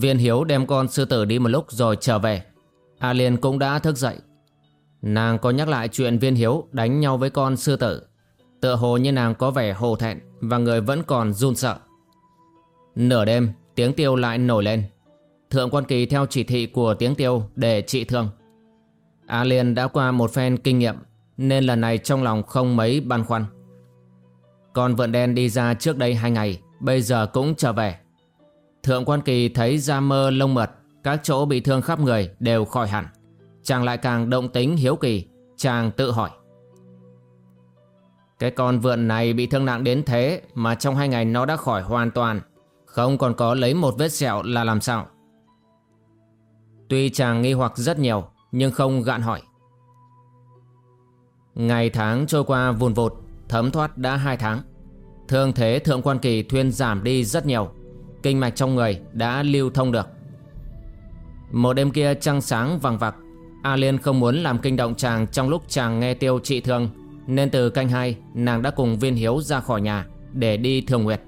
Viên Hiếu đem con sư tử đi một lúc rồi trở về. A Liên cũng đã thức dậy. Nàng có nhắc lại chuyện Viên Hiếu đánh nhau với con sư tử. Tựa hồ như nàng có vẻ hồ thẹn và người vẫn còn run sợ. Nửa đêm, tiếng tiêu lại nổi lên. Thượng quan kỳ theo chỉ thị của tiếng tiêu để trị thương. A Liên đã qua một phen kinh nghiệm nên lần này trong lòng không mấy băn khoăn. Con vượn đen đi ra trước đây hai ngày, bây giờ cũng trở về. Thượng quan kỳ thấy da mơ lông mật, các chỗ bị thương khắp người đều khỏi hẳn. Chàng lại càng động tính hiếu kỳ, chàng tự hỏi. Cái con vượn này bị thương nặng đến thế mà trong hai ngày nó đã khỏi hoàn toàn, không còn có lấy một vết sẹo là làm sao? Tuy chàng nghi hoặc rất nhiều, nhưng không gạn hỏi. Ngày tháng trôi qua vùn vụt, thấm thoát đã hai tháng. Thương thế thượng quan kỳ thuyên giảm đi rất nhiều kinh mạch trong người đã lưu thông được. Một đêm kia trăng sáng vàng vặc, A Liên không muốn làm kinh động chàng trong lúc chàng nghe tiêu trị thương, nên từ canh hai nàng đã cùng viên hiếu ra khỏi nhà để đi thường nguyệt.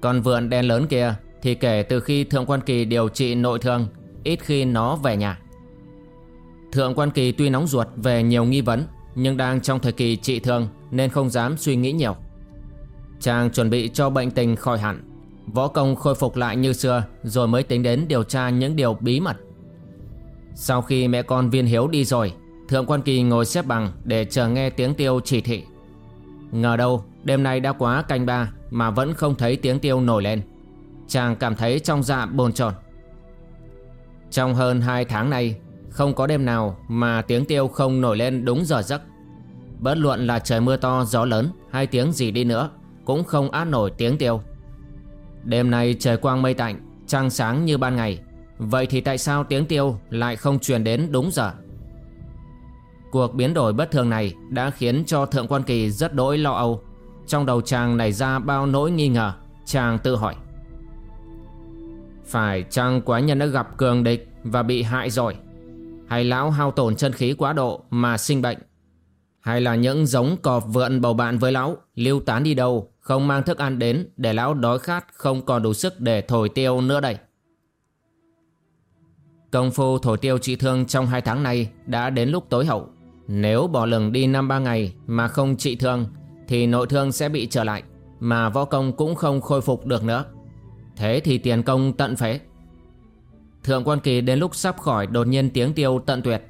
Còn vườn đen lớn kia thì kể từ khi Thượng Quan Kỳ điều trị nội thương, ít khi nó về nhà. Thượng Quan Kỳ tuy nóng ruột về nhiều nghi vấn, nhưng đang trong thời kỳ trị thương nên không dám suy nghĩ nhiều. Chàng chuẩn bị cho bệnh tình khỏi hẳn Võ công khôi phục lại như xưa, Rồi mới tính đến điều tra những điều bí mật. Sau khi mẹ con viên hiếu đi rồi, Thượng quan kỳ ngồi xếp bằng Để chờ nghe tiếng tiêu chỉ thị. Ngờ đâu, đêm nay đã quá canh ba Mà vẫn không thấy tiếng tiêu nổi lên. Chàng cảm thấy trong dạ bồn chồn. Trong hơn 2 tháng nay, Không có đêm nào mà tiếng tiêu không nổi lên đúng giờ giấc. Bất luận là trời mưa to, gió lớn Hay tiếng gì đi nữa, Cũng không át nổi tiếng tiêu. Đêm nay trời quang mây tạnh, Trăng sáng như ban ngày. Vậy thì tại sao tiếng tiêu lại không truyền đến đúng giờ? Cuộc biến đổi bất thường này đã khiến cho Thượng Quan Kỳ rất đỗi lo âu. Trong đầu chàng nảy ra bao nỗi nghi ngờ, Chàng tự hỏi. Phải chăng quái nhân đã gặp cường địch và bị hại rồi? Hay lão hao tổn chân khí quá độ mà sinh bệnh? Hay là những giống cọp vượn bầu bạn với lão, Lưu tán đi đâu? Không mang thức ăn đến để lão đói khát không còn đủ sức để thổi tiêu nữa đây. Công phu thổi tiêu trị thương trong hai tháng này đã đến lúc tối hậu. Nếu bỏ lừng đi năm ba ngày mà không trị thương thì nội thương sẽ bị trở lại mà võ công cũng không khôi phục được nữa. Thế thì tiền công tận phế. Thượng quan kỳ đến lúc sắp khỏi đột nhiên tiếng tiêu tận tuyệt.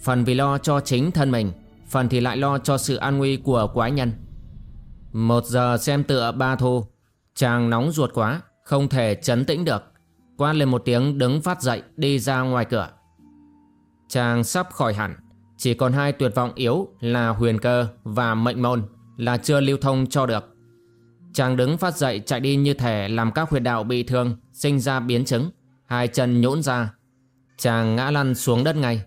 Phần vì lo cho chính thân mình, phần thì lại lo cho sự an nguy của quái nhân. Một giờ xem tựa ba thu Chàng nóng ruột quá, Không thể chấn tĩnh được. Quát lên một tiếng, đứng phát dậy, Đi ra ngoài cửa. Chàng sắp khỏi hẳn. Chỉ còn hai tuyệt vọng yếu là huyền cơ và mệnh môn Là chưa lưu thông cho được. Chàng đứng phát dậy chạy đi như thể Làm các huyệt đạo bị thương, Sinh ra biến chứng, Hai chân nhũn ra. Chàng ngã lăn xuống đất ngay.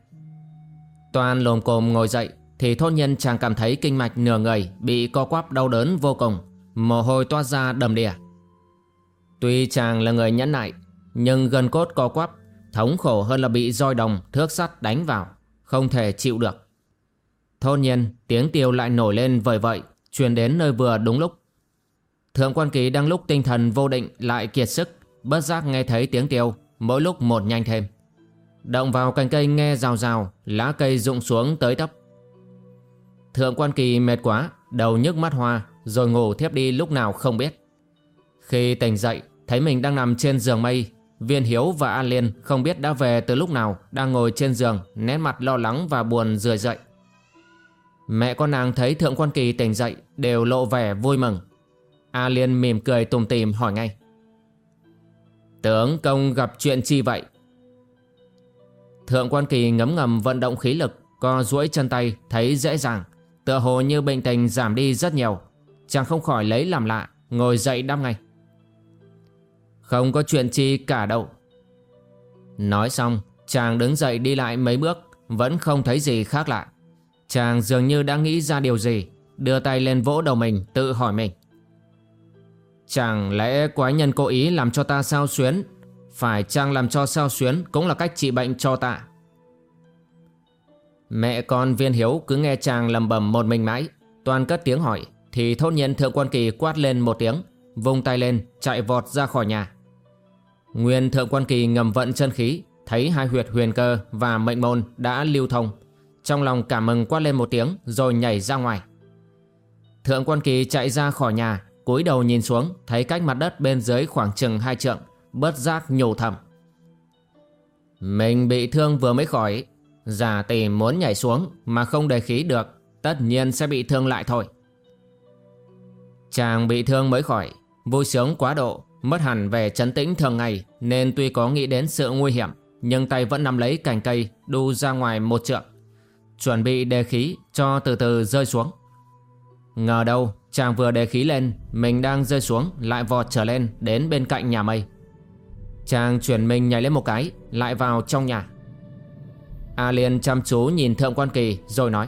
Toàn lồm cồm ngồi dậy thì thôn nhân chàng cảm thấy kinh mạch nửa người bị co quắp đau đớn vô cùng, mồ hôi toát ra đầm đìa. Tuy chàng là người nhẫn nại, nhưng gần cốt co quắp, thống khổ hơn là bị roi đồng, thước sắt đánh vào, không thể chịu được. Thôn nhiên, tiếng tiêu lại nổi lên vời vợi truyền đến nơi vừa đúng lúc. Thượng quan ký đang lúc tinh thần vô định lại kiệt sức, bất giác nghe thấy tiếng tiêu, mỗi lúc một nhanh thêm. Động vào cành cây nghe rào rào, lá cây rụng xuống tới tấp. Thượng quan kỳ mệt quá, đầu nhức mắt hoa, rồi ngủ thiếp đi lúc nào không biết. Khi tỉnh dậy, Thấy mình đang nằm trên giường mây Viên Hiếu và An Liên không biết đã về từ lúc nào Đang ngồi trên giường Nét mặt lo lắng và buồn rười dậy Mẹ con nàng thấy Thượng Quan Kỳ tỉnh dậy Đều lộ vẻ vui mừng. A Liên mỉm cười tùm tìm hỏi ngay. Tướng công gặp chuyện chi vậy? Thượng Quan Kỳ ngấm ngầm vận động khí lực Co duỗi chân tay thấy dễ dàng. Tựa hồ như bệnh tình giảm đi rất nhiều. Chàng không khỏi lấy làm lạ, Ngồi dậy đáp ngay. Không có chuyện chi cả đâu. Nói xong, Chàng đứng dậy đi lại mấy bước, Vẫn không thấy gì khác lạ. Chàng dường như đã nghĩ ra điều gì, Đưa tay lên vỗ đầu mình, tự hỏi mình. Chẳng lẽ quái nhân cố ý làm cho ta sao xuyến? Phải chăng làm cho sao xuyến Cũng là cách trị bệnh cho ta? Mẹ con viên hiếu cứ nghe chàng lầm bầm một mình mãi. Toàn cất tiếng hỏi, Thì thốt nhiên thượng quan kỳ quát lên một tiếng, Vung tay lên, chạy vọt ra khỏi nhà. Nguyên thượng quan kỳ ngầm vận chân khí, Thấy hai huyệt huyền cơ và mệnh môn đã lưu thông. Trong lòng cảm mừng quát lên một tiếng, Rồi nhảy ra ngoài. Thượng quan kỳ chạy ra khỏi nhà, cúi đầu nhìn xuống, thấy cách mặt đất bên dưới khoảng chừng hai trượng, Bớt giác nhổ thầm. Mình bị thương vừa mới khỏi Giả tỷ muốn nhảy xuống Mà không đề khí được, Tất nhiên sẽ bị thương lại thôi. Chàng bị thương mới khỏi, Vui sướng quá độ, Mất hẳn về chấn tĩnh thường ngày, Nên tuy có nghĩ đến sự nguy hiểm, Nhưng tay vẫn nắm lấy cành cây, Đu ra ngoài một trượng. Chuẩn bị đề khí cho từ từ rơi xuống. Ngờ đâu, chàng vừa đề khí lên, Mình đang rơi xuống, lại vọt trở lên Đến bên cạnh nhà mây. Chàng chuyển mình nhảy lên một cái, Lại vào trong nhà. A Liên chăm chú nhìn Thượng Quan Kỳ rồi nói.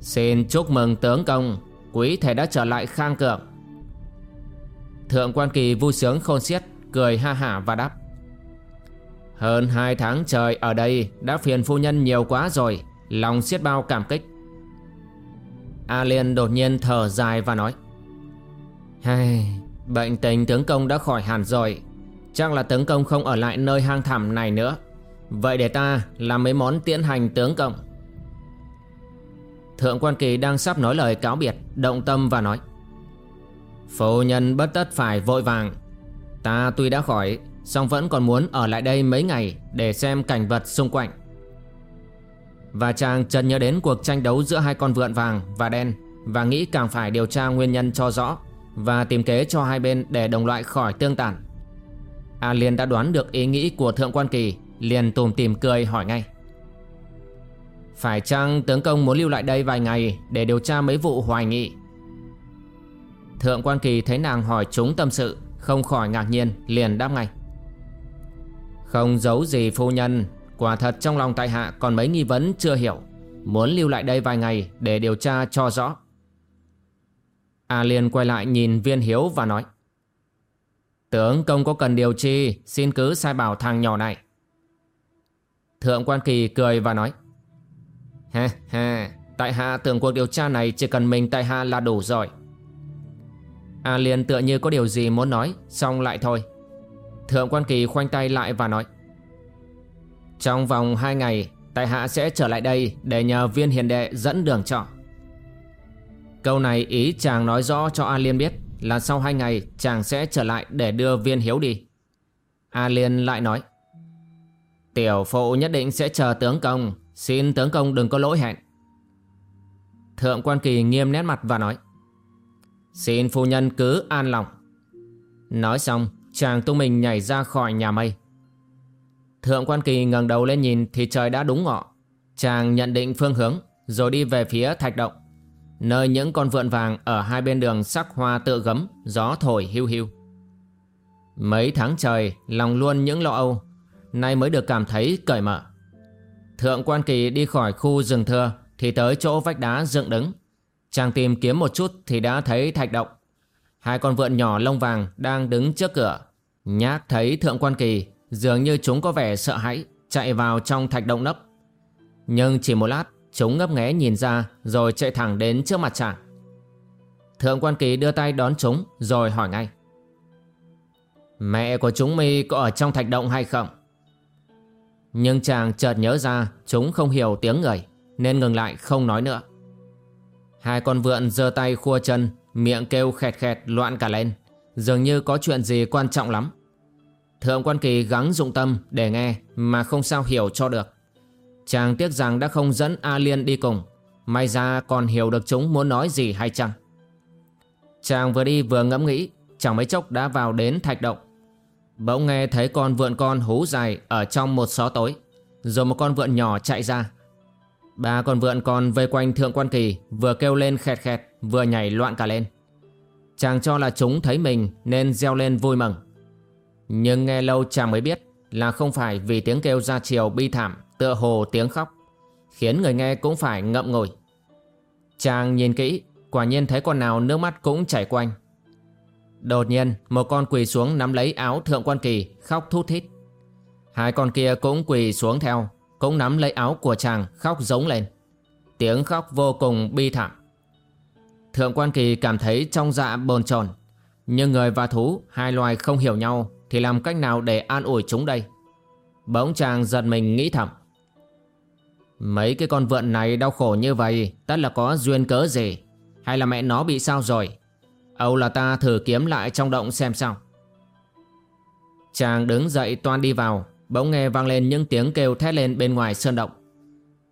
Xin chúc mừng tướng công Quý thể đã trở lại khang cường Thượng Quan Kỳ vui sướng khôn xiết Cười ha hả và đáp. Hơn hai tháng trời ở đây Đã phiền phu nhân nhiều quá rồi Lòng xiết bao cảm kích. A Liên đột nhiên thở dài và nói. Hay, Bệnh tình tướng công đã khỏi hẳn rồi Chắc là tướng công không ở lại nơi hang thẳm này nữa. Vậy để ta làm mấy món tiễn hành tướng cộng. Thượng quan kỳ đang sắp nói lời cáo biệt, Động tâm và nói, Phu nhân bất tất phải vội vàng. Ta tuy đã khỏi, song vẫn còn muốn ở lại đây mấy ngày Để xem cảnh vật xung quanh. Và chàng chợt nhớ đến cuộc tranh đấu giữa hai con vượn vàng và đen Và nghĩ càng phải điều tra nguyên nhân cho rõ Và tìm kế cho hai bên để đồng loại khỏi tương tàn. A Liên đã đoán được ý nghĩ của Thượng Quan Kỳ. Liền tùm tìm cười hỏi ngay. Phải chăng tướng công muốn lưu lại đây vài ngày Để điều tra mấy vụ hoài nghị Thượng Quan Kỳ thấy nàng hỏi chúng tâm sự, Không khỏi ngạc nhiên, liền đáp ngay. Không giấu gì phu nhân, Quả thật trong lòng tại hạ còn mấy nghi vấn chưa hiểu, Muốn lưu lại đây vài ngày để điều tra cho rõ. A Liên quay lại nhìn viên hiếu và nói, Tướng công có cần điều chi, Xin cứ sai bảo thằng nhỏ này. Thượng quan kỳ cười và nói, Ha ha, Tại hạ tưởng cuộc điều tra này Chỉ cần mình tại hạ là đủ rồi. A Liên tựa như có điều gì muốn nói, Xong lại thôi. Thượng quan kỳ khoanh tay lại và nói, trong vòng 2 ngày, Tại hạ sẽ trở lại đây Để nhờ viên hiền đệ dẫn đường cho. Câu này ý chàng nói rõ cho A Liên biết Là sau 2 ngày chàng sẽ trở lại Để đưa viên hiếu đi. A Liên lại nói Tiểu phụ nhất định sẽ chờ tướng công Xin tướng công đừng có lỗi hẹn Thượng quan kỳ nghiêm nét mặt và nói Xin phu nhân cứ an lòng Nói xong chàng tung mình nhảy ra khỏi nhà mây Thượng quan kỳ ngẩng đầu lên nhìn thì trời đã đúng ngọ. Chàng nhận định phương hướng rồi đi về phía thạch động. Nơi những con vượn vàng ở hai bên đường sắc hoa tự gấm, gió thổi hiu hiu. Mấy tháng trời, lòng luôn những lo âu, nay mới được cảm thấy cởi mở. Thượng quan kỳ đi khỏi khu rừng thưa thì tới chỗ vách đá dựng đứng. Chàng tìm kiếm một chút thì đã thấy thạch động. Hai con vượn nhỏ lông vàng đang đứng trước cửa. Nhác thấy thượng quan kỳ, Dường như chúng có vẻ sợ hãi, Chạy vào trong thạch động nấp Nhưng chỉ một lát, Chúng ngấp nghé nhìn ra Rồi chạy thẳng đến trước mặt chàng Thượng quan kỳ đưa tay đón chúng Rồi hỏi ngay Mẹ của chúng mi có ở trong thạch động hay không nhưng chàng chợt nhớ ra Chúng không hiểu tiếng người, Nên ngừng lại không nói nữa. Hai con vượn giơ tay khua chân, Miệng kêu khẹt khẹt loạn cả lên. Dường như có chuyện gì quan trọng lắm. Thượng quan kỳ gắng dụng tâm để nghe Mà không sao hiểu cho được. Chàng tiếc rằng đã không dẫn A Liên đi cùng. May ra còn hiểu được chúng muốn nói gì hay chăng. Chàng vừa đi vừa ngẫm nghĩ, Chẳng mấy chốc đã vào đến thạch động. Bỗng nghe thấy con vượn con hú dài Ở trong một xó tối, Rồi một con vượn nhỏ chạy ra. Ba con vượn con vây quanh thượng quan kỳ, Vừa kêu lên khẹt khẹt, Vừa nhảy loạn cả lên. Chàng cho là chúng thấy mình Nên reo lên vui mừng. Nhưng nghe lâu chàng mới biết Là không phải vì tiếng kêu ra chiều bi thảm, Tựa hồ tiếng khóc, Khiến người nghe cũng phải ngậm ngùi. Chàng nhìn kỹ, Quả nhiên thấy con nào nước mắt cũng chảy quanh. Đột nhiên, một con quỳ xuống nắm lấy áo thượng quan kỳ, Khóc thút thít. Hai con kia cũng quỳ xuống theo, Cũng nắm lấy áo của chàng, khóc giống lên. Tiếng khóc vô cùng bi thảm. Thượng quan kỳ cảm thấy trong dạ bồn chồn, Nhưng người và thú, Hai loài không hiểu nhau, Thì làm cách nào để an ủi chúng đây? Bỗng chàng giật mình nghĩ thầm. Mấy cái con vượn này đau khổ như vậy, Tất là có duyên cớ gì? Hay là mẹ nó bị sao rồi? Âu là ta thử kiếm lại trong động xem sao. Chàng đứng dậy toan đi vào, Bỗng nghe vang lên những tiếng kêu thét lên bên ngoài sơn động.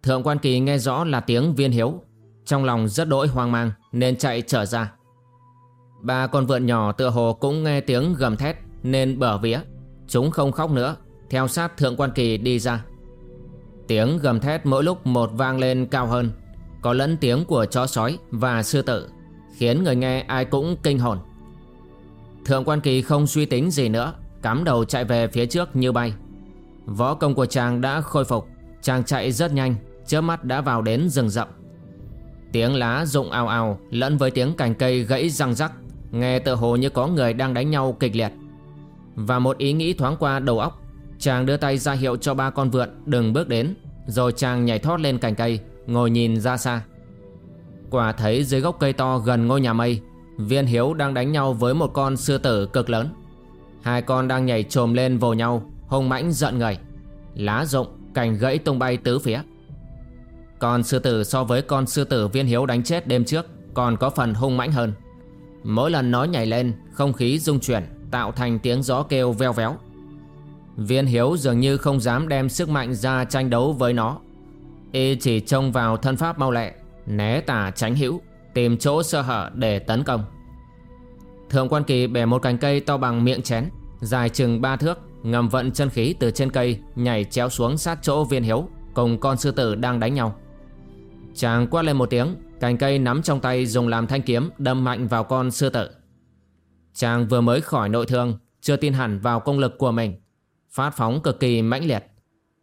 Thượng quan kỳ nghe rõ là tiếng viên hiếu, Trong lòng rất đỗi hoang mang Nên chạy trở ra. Ba con vượn nhỏ tựa hồ cũng nghe tiếng gầm thét Nên bở vía, Chúng không khóc nữa, Theo sát thượng quan kỳ đi ra. Tiếng gầm thét mỗi lúc một vang lên cao hơn, Có lẫn tiếng của chó sói và sư tử. Khiến người nghe ai cũng kinh hồn. Thượng quan kỳ không suy tính gì nữa, Cắm đầu chạy về phía trước như bay. Võ công của chàng đã khôi phục, Chàng chạy rất nhanh, Chớp mắt đã vào đến rừng rậm. Tiếng lá rụng ào ào Lẫn với tiếng cành cây gãy răng rắc, Nghe tự hồ như có người đang đánh nhau kịch liệt. Và một ý nghĩ thoáng qua đầu óc, Chàng đưa tay ra hiệu cho ba con vượn đừng bước đến, Rồi chàng nhảy thoát lên cành cây, Ngồi nhìn ra xa. Quả thấy dưới gốc cây to gần ngôi nhà mây Viên Hiếu đang đánh nhau với một con sư tử cực lớn. Hai con đang nhảy trồm lên vồ nhau Hung mãnh giận người Lá rụng, cành gãy tung bay tứ phía. Con sư tử so với con sư tử viên hiếu đánh chết đêm trước Còn có phần hung mãnh hơn. Mỗi lần nó nhảy lên Không khí rung chuyển Tạo thành tiếng gió kêu veo véo. Viên hiếu dường như không dám đem sức mạnh ra tranh đấu với nó. Y chỉ trông vào thân pháp mau lẹ Né tả tránh hữu, Tìm chỗ sơ hở để tấn công. Thượng quan kỳ bẻ một cành cây to bằng miệng chén, Dài chừng ba thước, Ngầm vận chân khí từ trên cây, Nhảy chéo xuống sát chỗ viên hiếu, Cùng con sư tử đang đánh nhau. Chàng quát lên một tiếng, Cành cây nắm trong tay dùng làm thanh kiếm Đâm mạnh vào con sư tử. Chàng vừa mới khỏi nội thương, Chưa tin hẳn vào công lực của mình. Phát phóng cực kỳ mãnh liệt.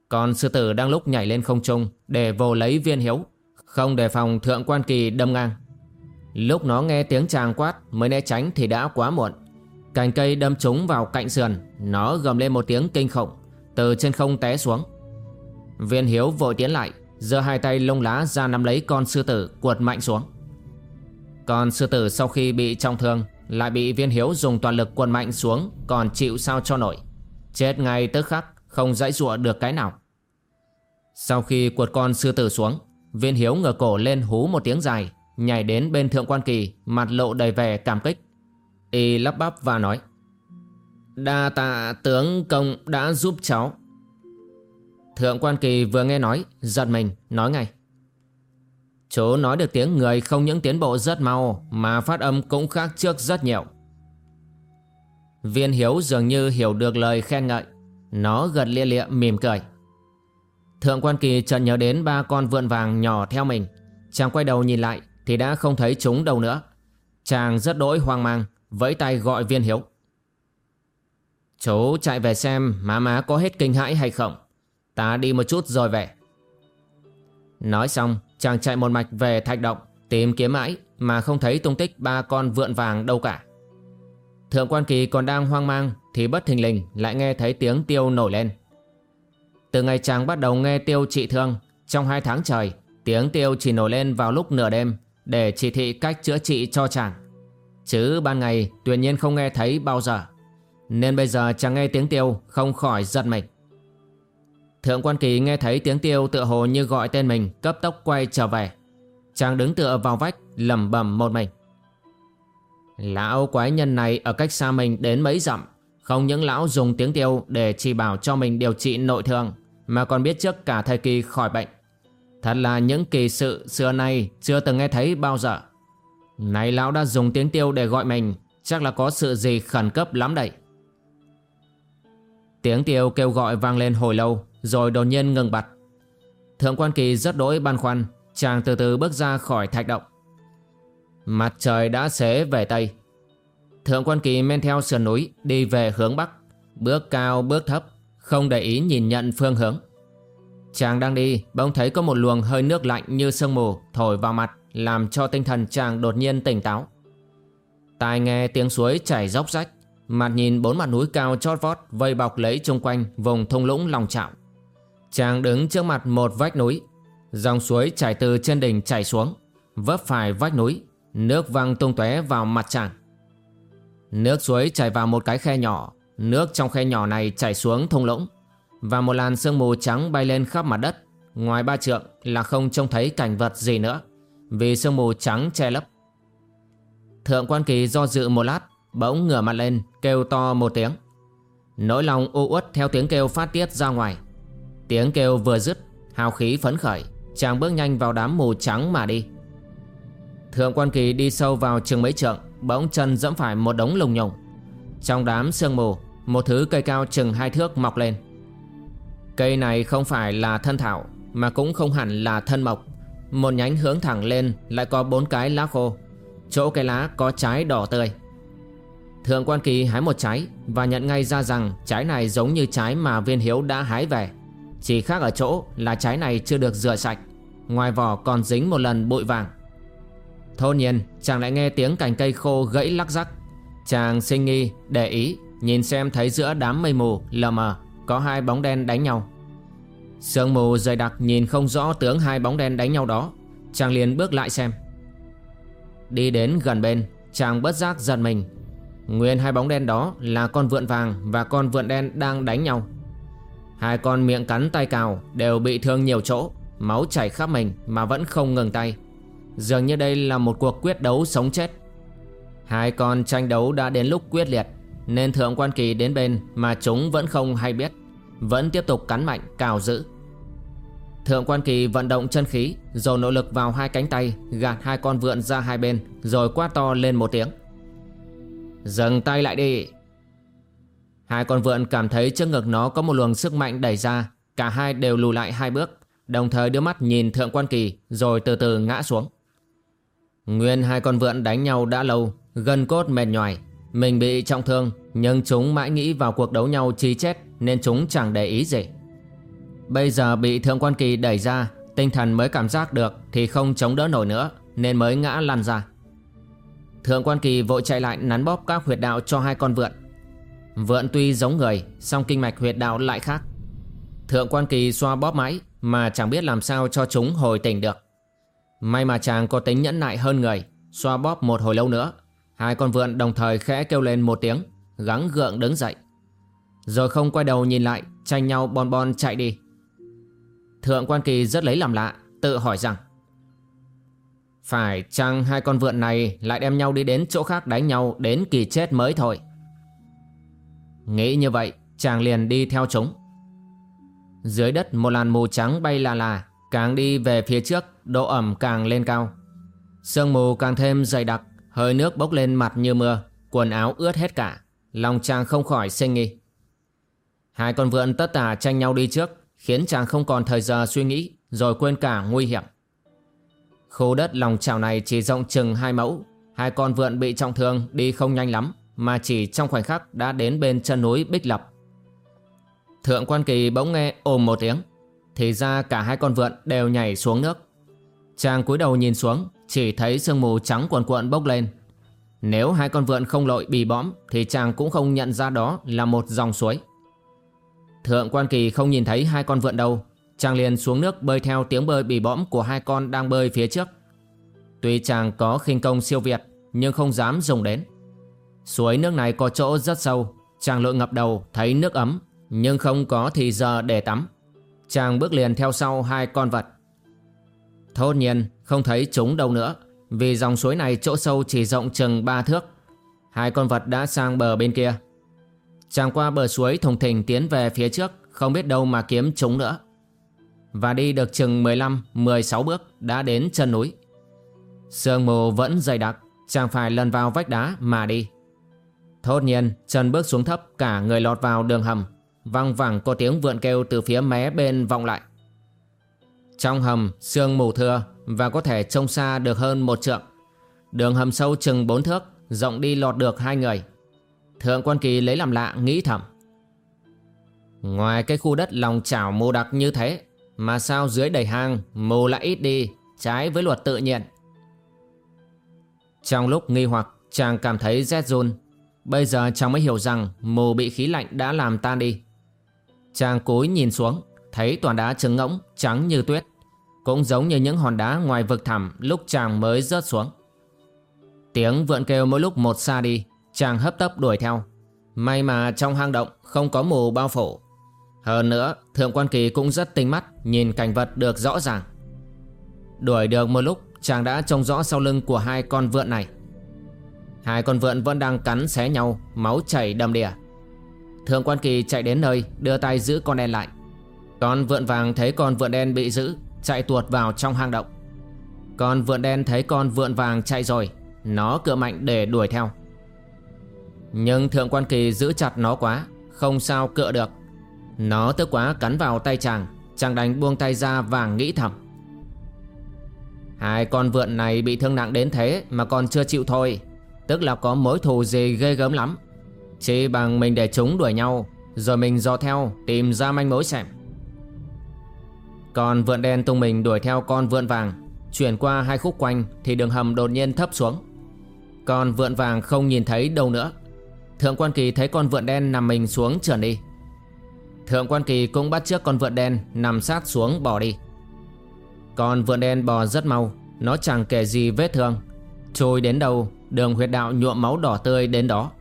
Còn sư tử đang lúc nhảy lên không trung Để vồ lấy viên hiếu không đề phòng thượng quan kỳ đâm ngang. Lúc nó nghe tiếng chàng quát Mới né tránh thì đã quá muộn. Cành cây đâm trúng vào cạnh sườn, Nó gầm lên một tiếng kinh khủng, Từ trên không té xuống. Viên hiếu vội tiến lại, giơ hai tay lông lá ra nắm lấy con sư tử, Cuột mạnh xuống. Con sư tử sau khi bị trọng thương, Lại bị viên hiếu dùng toàn lực quần mạnh xuống, Còn chịu sao cho nổi. Chết ngay tức khắc, Không dãy dụa được cái nào. Sau khi cuột con sư tử xuống Viên hiếu ngửa cổ lên hú một tiếng dài, Nhảy đến bên thượng quan kỳ, Mặt lộ đầy vẻ cảm kích. Y lắp bắp và nói, Đa tạ tướng công đã giúp cháu. Thượng quan kỳ vừa nghe nói, Giật mình, nói ngay, Chú nói được tiếng người không những tiến bộ rất mau, Mà phát âm cũng khác trước rất nhiều. Viên hiếu dường như hiểu được lời khen ngợi, Nó gật lia lịa mỉm cười. Thượng quan kỳ chợt nhớ đến ba con vượn vàng nhỏ theo mình. Chàng quay đầu nhìn lại Thì đã không thấy chúng đâu nữa. Chàng rất đỗi hoang mang, Vẫy tay gọi viên hiếu. Chú chạy về xem má má có hết kinh hãi hay không. Ta đi một chút rồi về. Nói xong, chàng chạy một mạch về thạch động, Tìm kiếm mãi mà không thấy tung tích ba con vượn vàng đâu cả. Thượng quan kỳ còn đang hoang mang Thì bất thình lình lại nghe thấy tiếng tiêu nổi lên. Từ ngày chàng bắt đầu nghe tiêu trị thương, Trong hai tháng trời, Tiếng tiêu chỉ nổi lên vào lúc nửa đêm Để chỉ thị cách chữa trị cho chàng. Chứ ban ngày, tuyệt nhiên không nghe thấy bao giờ. Nên bây giờ chàng nghe tiếng tiêu Không khỏi giật mình. Thượng quan kỳ nghe thấy tiếng tiêu tựa hồ như gọi tên mình, Cấp tốc quay trở về. Chàng đứng tựa vào vách, lẩm bẩm một mình. Lão quái nhân này ở cách xa mình đến mấy dặm, Không những lão dùng tiếng tiêu để chỉ bảo cho mình điều trị nội thương mà còn biết trước cả thời kỳ khỏi bệnh. Thật là những kỳ sự xưa nay chưa từng nghe thấy bao giờ. Này lão đã dùng tiếng tiêu để gọi mình, Chắc là có sự gì khẩn cấp lắm đấy. Tiếng tiêu kêu gọi vang lên hồi lâu, Rồi đột nhiên ngừng bặt. Thượng quan kỳ rất đỗi băn khoăn, Chàng từ từ bước ra khỏi thạch động. Mặt trời đã xế về Tây. Thượng quan kỳ men theo sườn núi, Đi về hướng Bắc. Bước cao, bước thấp. Không để ý nhìn nhận phương hướng. Chàng đang đi, Bỗng thấy có một luồng hơi nước lạnh như sương mù Thổi vào mặt, Làm cho tinh thần chàng đột nhiên tỉnh táo. Tai nghe tiếng suối chảy róc rách, Mặt nhìn bốn mặt núi cao chót vót Vây bọc lấy chung quanh vùng thung lũng lòng trạo Chàng đứng trước mặt một vách núi, Dòng suối chảy từ trên đỉnh chảy xuống, Vấp phải vách núi, Nước văng tung tóe vào mặt chàng. Nước suối chảy vào một cái khe nhỏ Nước trong khe nhỏ này chảy xuống thung lũng. Và một làn sương mù trắng bay lên khắp mặt đất. Ngoài ba trượng là không trông thấy cảnh vật gì nữa, Vì sương mù trắng che lấp. Thượng quan kỳ do dự một lát, Bỗng ngửa mặt lên, kêu to một tiếng. Nỗi lòng u uất theo tiếng kêu phát tiết ra ngoài. Tiếng kêu vừa dứt, Hào khí phấn khởi, Chàng bước nhanh vào đám mù trắng mà đi. Thượng quan kỳ đi sâu vào trường mấy trượng, Bỗng chân dẫm phải một đống lùng nhùng. Trong đám sương mù một thứ cây cao chừng hai thước mọc lên. Cây này không phải là thân thảo, Mà cũng không hẳn là thân mộc. Một nhánh hướng thẳng lên Lại có bốn cái lá khô. Chỗ cây lá có trái đỏ tươi. Thượng quan kỳ hái một trái Và nhận ngay ra rằng trái này giống như trái mà viên hiếu đã hái về. Chỉ khác ở chỗ là trái này chưa được rửa sạch, Ngoài vỏ còn dính một lần bụi vàng. Thôn nhiên, chàng lại nghe tiếng cành cây khô gãy lắc rắc. Chàng sinh nghi, để ý. Nhìn xem thấy giữa đám mây mù, lờ mờ, Có hai bóng đen đánh nhau. Sương mù dày đặc nhìn không rõ tướng hai bóng đen đánh nhau đó. Chàng liền bước lại xem. Đi đến gần bên, Chàng bất giác giật mình. Nguyên hai bóng đen đó là con vượn vàng Và con vượn đen đang đánh nhau. Hai con miệng cắn tay cào Đều bị thương nhiều chỗ, Máu chảy khắp mình mà vẫn không ngừng tay. Dường như đây là một cuộc quyết đấu sống chết. Hai con tranh đấu đã đến lúc quyết liệt. Nên thượng quan kỳ đến bên Mà chúng vẫn không hay biết. Vẫn tiếp tục cắn mạnh, cào giữ Thượng quan kỳ vận động chân khí, Rồi nỗ lực vào hai cánh tay, Gạt hai con vượn ra hai bên, Rồi quát to lên một tiếng. Dừng tay lại đi. Hai con vượn cảm thấy trước ngực nó có một luồng sức mạnh đẩy ra, Cả hai đều lùi lại hai bước. Đồng thời đưa mắt nhìn thượng quan kỳ, Rồi từ từ ngã xuống. Nguyên hai con vượn đánh nhau đã lâu gần cốt mệt nhoài. Mình bị trọng thương, Nhưng chúng mãi nghĩ vào cuộc đấu nhau chi chết Nên chúng chẳng để ý gì. Bây giờ bị thượng quan kỳ đẩy ra, Tinh thần mới cảm giác được Thì không chống đỡ nổi nữa, Nên mới ngã lăn ra. Thượng quan kỳ vội chạy lại nắn bóp các huyệt đạo cho hai con vượn. Vượn tuy giống người, song kinh mạch huyệt đạo lại khác. Thượng quan kỳ xoa bóp mãi Mà chẳng biết làm sao cho chúng hồi tỉnh được. May mà chàng có tính nhẫn nại hơn người, Xoa bóp một hồi lâu nữa Hai con vượn đồng thời khẽ kêu lên một tiếng, Gắng gượng đứng dậy. Rồi không quay đầu nhìn lại, Tranh nhau bon bon chạy đi. Thượng quan kỳ rất lấy làm lạ, Tự hỏi rằng, Phải chăng hai con vượn này Lại đem nhau đi đến chỗ khác đánh nhau Đến kỳ chết mới thôi? Nghĩ như vậy, Chàng liền đi theo chúng. Dưới đất một làn mù trắng bay là là Càng đi về phía trước, độ ẩm càng lên cao. Sương mù càng thêm dày đặc Hơi nước bốc lên mặt như mưa, Quần áo ướt hết cả, Lòng chàng không khỏi sinh nghi. Hai con vượn tất tả tranh nhau đi trước, Khiến chàng không còn thời giờ suy nghĩ Rồi quên cả nguy hiểm. Khu đất lòng trào này chỉ rộng chừng hai mẫu, Hai con vượn bị trọng thương đi không nhanh lắm, Mà chỉ trong khoảnh khắc đã đến bên chân núi Bích Lập. Thượng quan kỳ bỗng nghe ồm một tiếng, Thì ra cả hai con vượn đều nhảy xuống nước. Chàng cúi đầu nhìn xuống chỉ thấy sương mù trắng cuộn cuộn bốc lên. Nếu hai con vượn không lội bì bõm, Thì chàng cũng không nhận ra đó là một dòng suối. Thượng quan kỳ không nhìn thấy hai con vượn đâu. Chàng liền xuống nước bơi theo tiếng bơi bì bõm của hai con đang bơi phía trước. Tuy chàng có khinh công siêu việt, Nhưng không dám dùng đến. Suối nước này có chỗ rất sâu. Chàng lội ngập đầu, thấy nước ấm, Nhưng không có thì giờ để tắm. Chàng bước liền theo sau hai con vật Thốt nhiên không thấy chúng đâu nữa. Vì dòng suối này chỗ sâu chỉ rộng chừng ba thước. Hai con vật đã sang bờ bên kia. Chàng qua bờ suối thùng thình tiến về phía trước, Không biết đâu mà kiếm chúng nữa. Và đi được chừng 15-16 bước Đã đến chân núi. Sương mù vẫn dày đặc, Chàng phải lần vào vách đá mà đi. Thốt nhiên, chân bước xuống thấp, Cả người lọt vào đường hầm. Văng vẳng có tiếng vượn kêu từ phía mé bên vọng lại. Trong hầm, sương mù thưa Và có thể trông xa được hơn một trượng. Đường hầm sâu chừng bốn thước, Rộng đi lọt được hai người. Thượng quan kỳ lấy làm lạ, nghĩ thầm. Ngoài cái khu đất lòng chảo mù đặc như thế, Mà sao dưới đầy hang, mù lại ít đi, Trái với luật tự nhiên? Trong lúc nghi hoặc, chàng cảm thấy rét run. Bây giờ chàng mới hiểu rằng mù bị khí lạnh đã làm tan đi. Chàng cúi nhìn xuống, Thấy toàn đá trứng ngỗng, trắng như tuyết. Cũng giống như những hòn đá ngoài vực thẳm lúc chàng mới rớt xuống. Tiếng vượn kêu mỗi lúc một xa đi, Chàng hấp tấp đuổi theo. May mà trong hang động không có mù bao phủ. Hơn nữa, Thượng quan kỳ cũng rất tinh mắt, Nhìn cảnh vật được rõ ràng. Đuổi được một lúc, Chàng đã trông rõ sau lưng của hai con vượn này. Hai con vượn vẫn đang cắn xé nhau, Máu chảy đầm đìa. Thượng quan kỳ chạy đến nơi, Đưa tay giữ con đen lại. Con vượn vàng thấy con vượn đen bị giữ Chạy tuột vào trong hang động. Con vượn đen thấy con vượn vàng chạy rồi, Nó cựa mạnh để đuổi theo. Nhưng thượng quan kỳ giữ chặt nó quá, Không sao cựa được. Nó tức quá cắn vào tay chàng Chàng đánh buông tay ra và nghĩ thầm. Hai con vượn này bị thương nặng đến thế Mà còn chưa chịu thôi, Tức là có mối thù gì ghê gớm lắm. Chỉ bằng mình để chúng đuổi nhau, Rồi mình dò theo tìm ra manh mối xem. Con vượn đen tung mình đuổi theo con vượn vàng. Chuyển qua hai khúc quanh Thì đường hầm đột nhiên thấp xuống. Con vượn vàng không nhìn thấy đâu nữa. Thượng quan kỳ thấy con vượn đen nằm mình xuống trườn đi. Thượng quan kỳ cũng bắt trước con vượn đen Nằm sát xuống bỏ đi. Con vượn đen bò rất mau, Nó chẳng kể gì vết thương. Trôi đến đâu Đường huyệt đạo nhuộm máu đỏ tươi đến đó.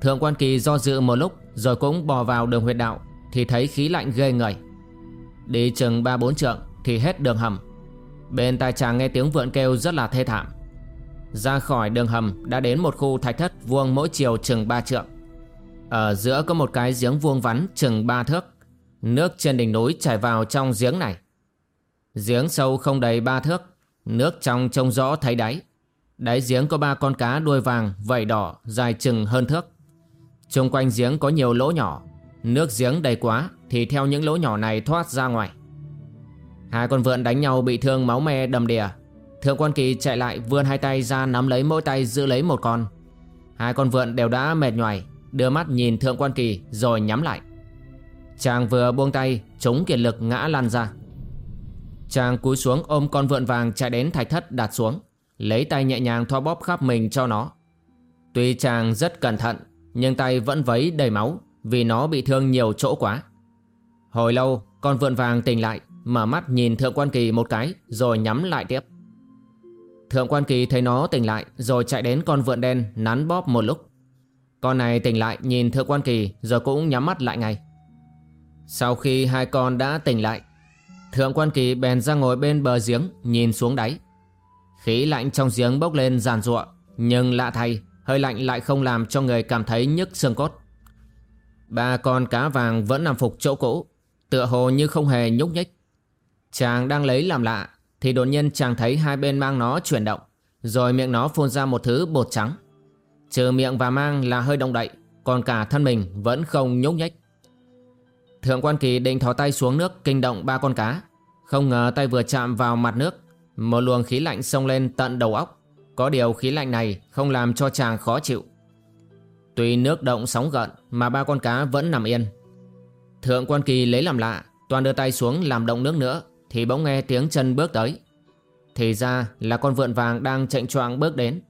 Thượng quan kỳ do dự một lúc, Rồi cũng bò vào đường huyệt đạo Thì thấy khí lạnh ghê người Đi chừng ba bốn trượng Thì hết đường hầm. Bên tai chàng nghe tiếng vượn kêu rất là thê thảm. Ra khỏi đường hầm Đã đến một khu thạch thất vuông mỗi chiều chừng ba trượng. Ở giữa có một cái giếng vuông vắn chừng ba thước. Nước trên đỉnh núi chảy vào trong giếng này. Giếng sâu không đầy ba thước. Nước trong trông rõ thấy đáy. Đáy giếng có ba con cá đuôi vàng, vảy đỏ, dài chừng hơn thước. Trung quanh giếng có nhiều lỗ nhỏ. Nước giếng đầy quá thì theo những lỗ nhỏ này thoát ra ngoài. Hai con vượn đánh nhau bị thương máu me đầm đìa. Thượng quan kỳ chạy lại vươn hai tay ra nắm lấy mỗi tay giữ lấy một con. Hai con vượn đều đã mệt nhoài, đưa mắt nhìn thượng quan kỳ rồi nhắm lại. Chàng vừa buông tay, chúng kiệt lực ngã lăn ra. Chàng cúi xuống ôm con vượn vàng chạy đến thạch thất đặt xuống. Lấy tay nhẹ nhàng thoa bóp khắp mình cho nó Tuy chàng rất cẩn thận Nhưng tay vẫn vấy đầy máu vì nó bị thương nhiều chỗ quá. Hồi lâu, con vượn vàng tỉnh lại, Mở mắt nhìn Thượng Quan Kỳ một cái, Rồi nhắm lại tiếp. Thượng Quan Kỳ thấy nó tỉnh lại, Rồi chạy đến con vượn đen, nắn bóp một lúc. Con này tỉnh lại, nhìn Thượng Quan Kỳ, Rồi cũng nhắm mắt lại ngay. Sau khi hai con đã tỉnh lại, Thượng Quan Kỳ bèn ra ngồi bên bờ giếng, Nhìn xuống đáy. Khí lạnh trong giếng bốc lên giàn ruộng Nhưng lạ thay, Hơi lạnh lại không làm cho người cảm thấy nhức xương cốt. Ba con cá vàng vẫn nằm phục chỗ cũ, Tựa hồ như không hề nhúc nhích. Chàng đang lấy làm lạ, Thì đột nhiên chàng thấy hai bên mang nó chuyển động, Rồi miệng nó phun ra một thứ bột trắng. Trừ miệng và mang là hơi động đậy, Còn cả thân mình vẫn không nhúc nhích. Thượng quan kỳ định thò tay xuống nước kinh động ba con cá. Không ngờ tay vừa chạm vào mặt nước, một luồng khí lạnh xông lên tận đầu óc. Có điều khí lạnh này không làm cho chàng khó chịu. Tuy nước động sóng gợn mà ba con cá vẫn nằm yên. Thượng quan kỳ lấy làm lạ, Toàn đưa tay xuống làm động nước nữa, Thì bỗng nghe tiếng chân bước tới. Thì ra là con vượn vàng đang chạy choạng bước đến.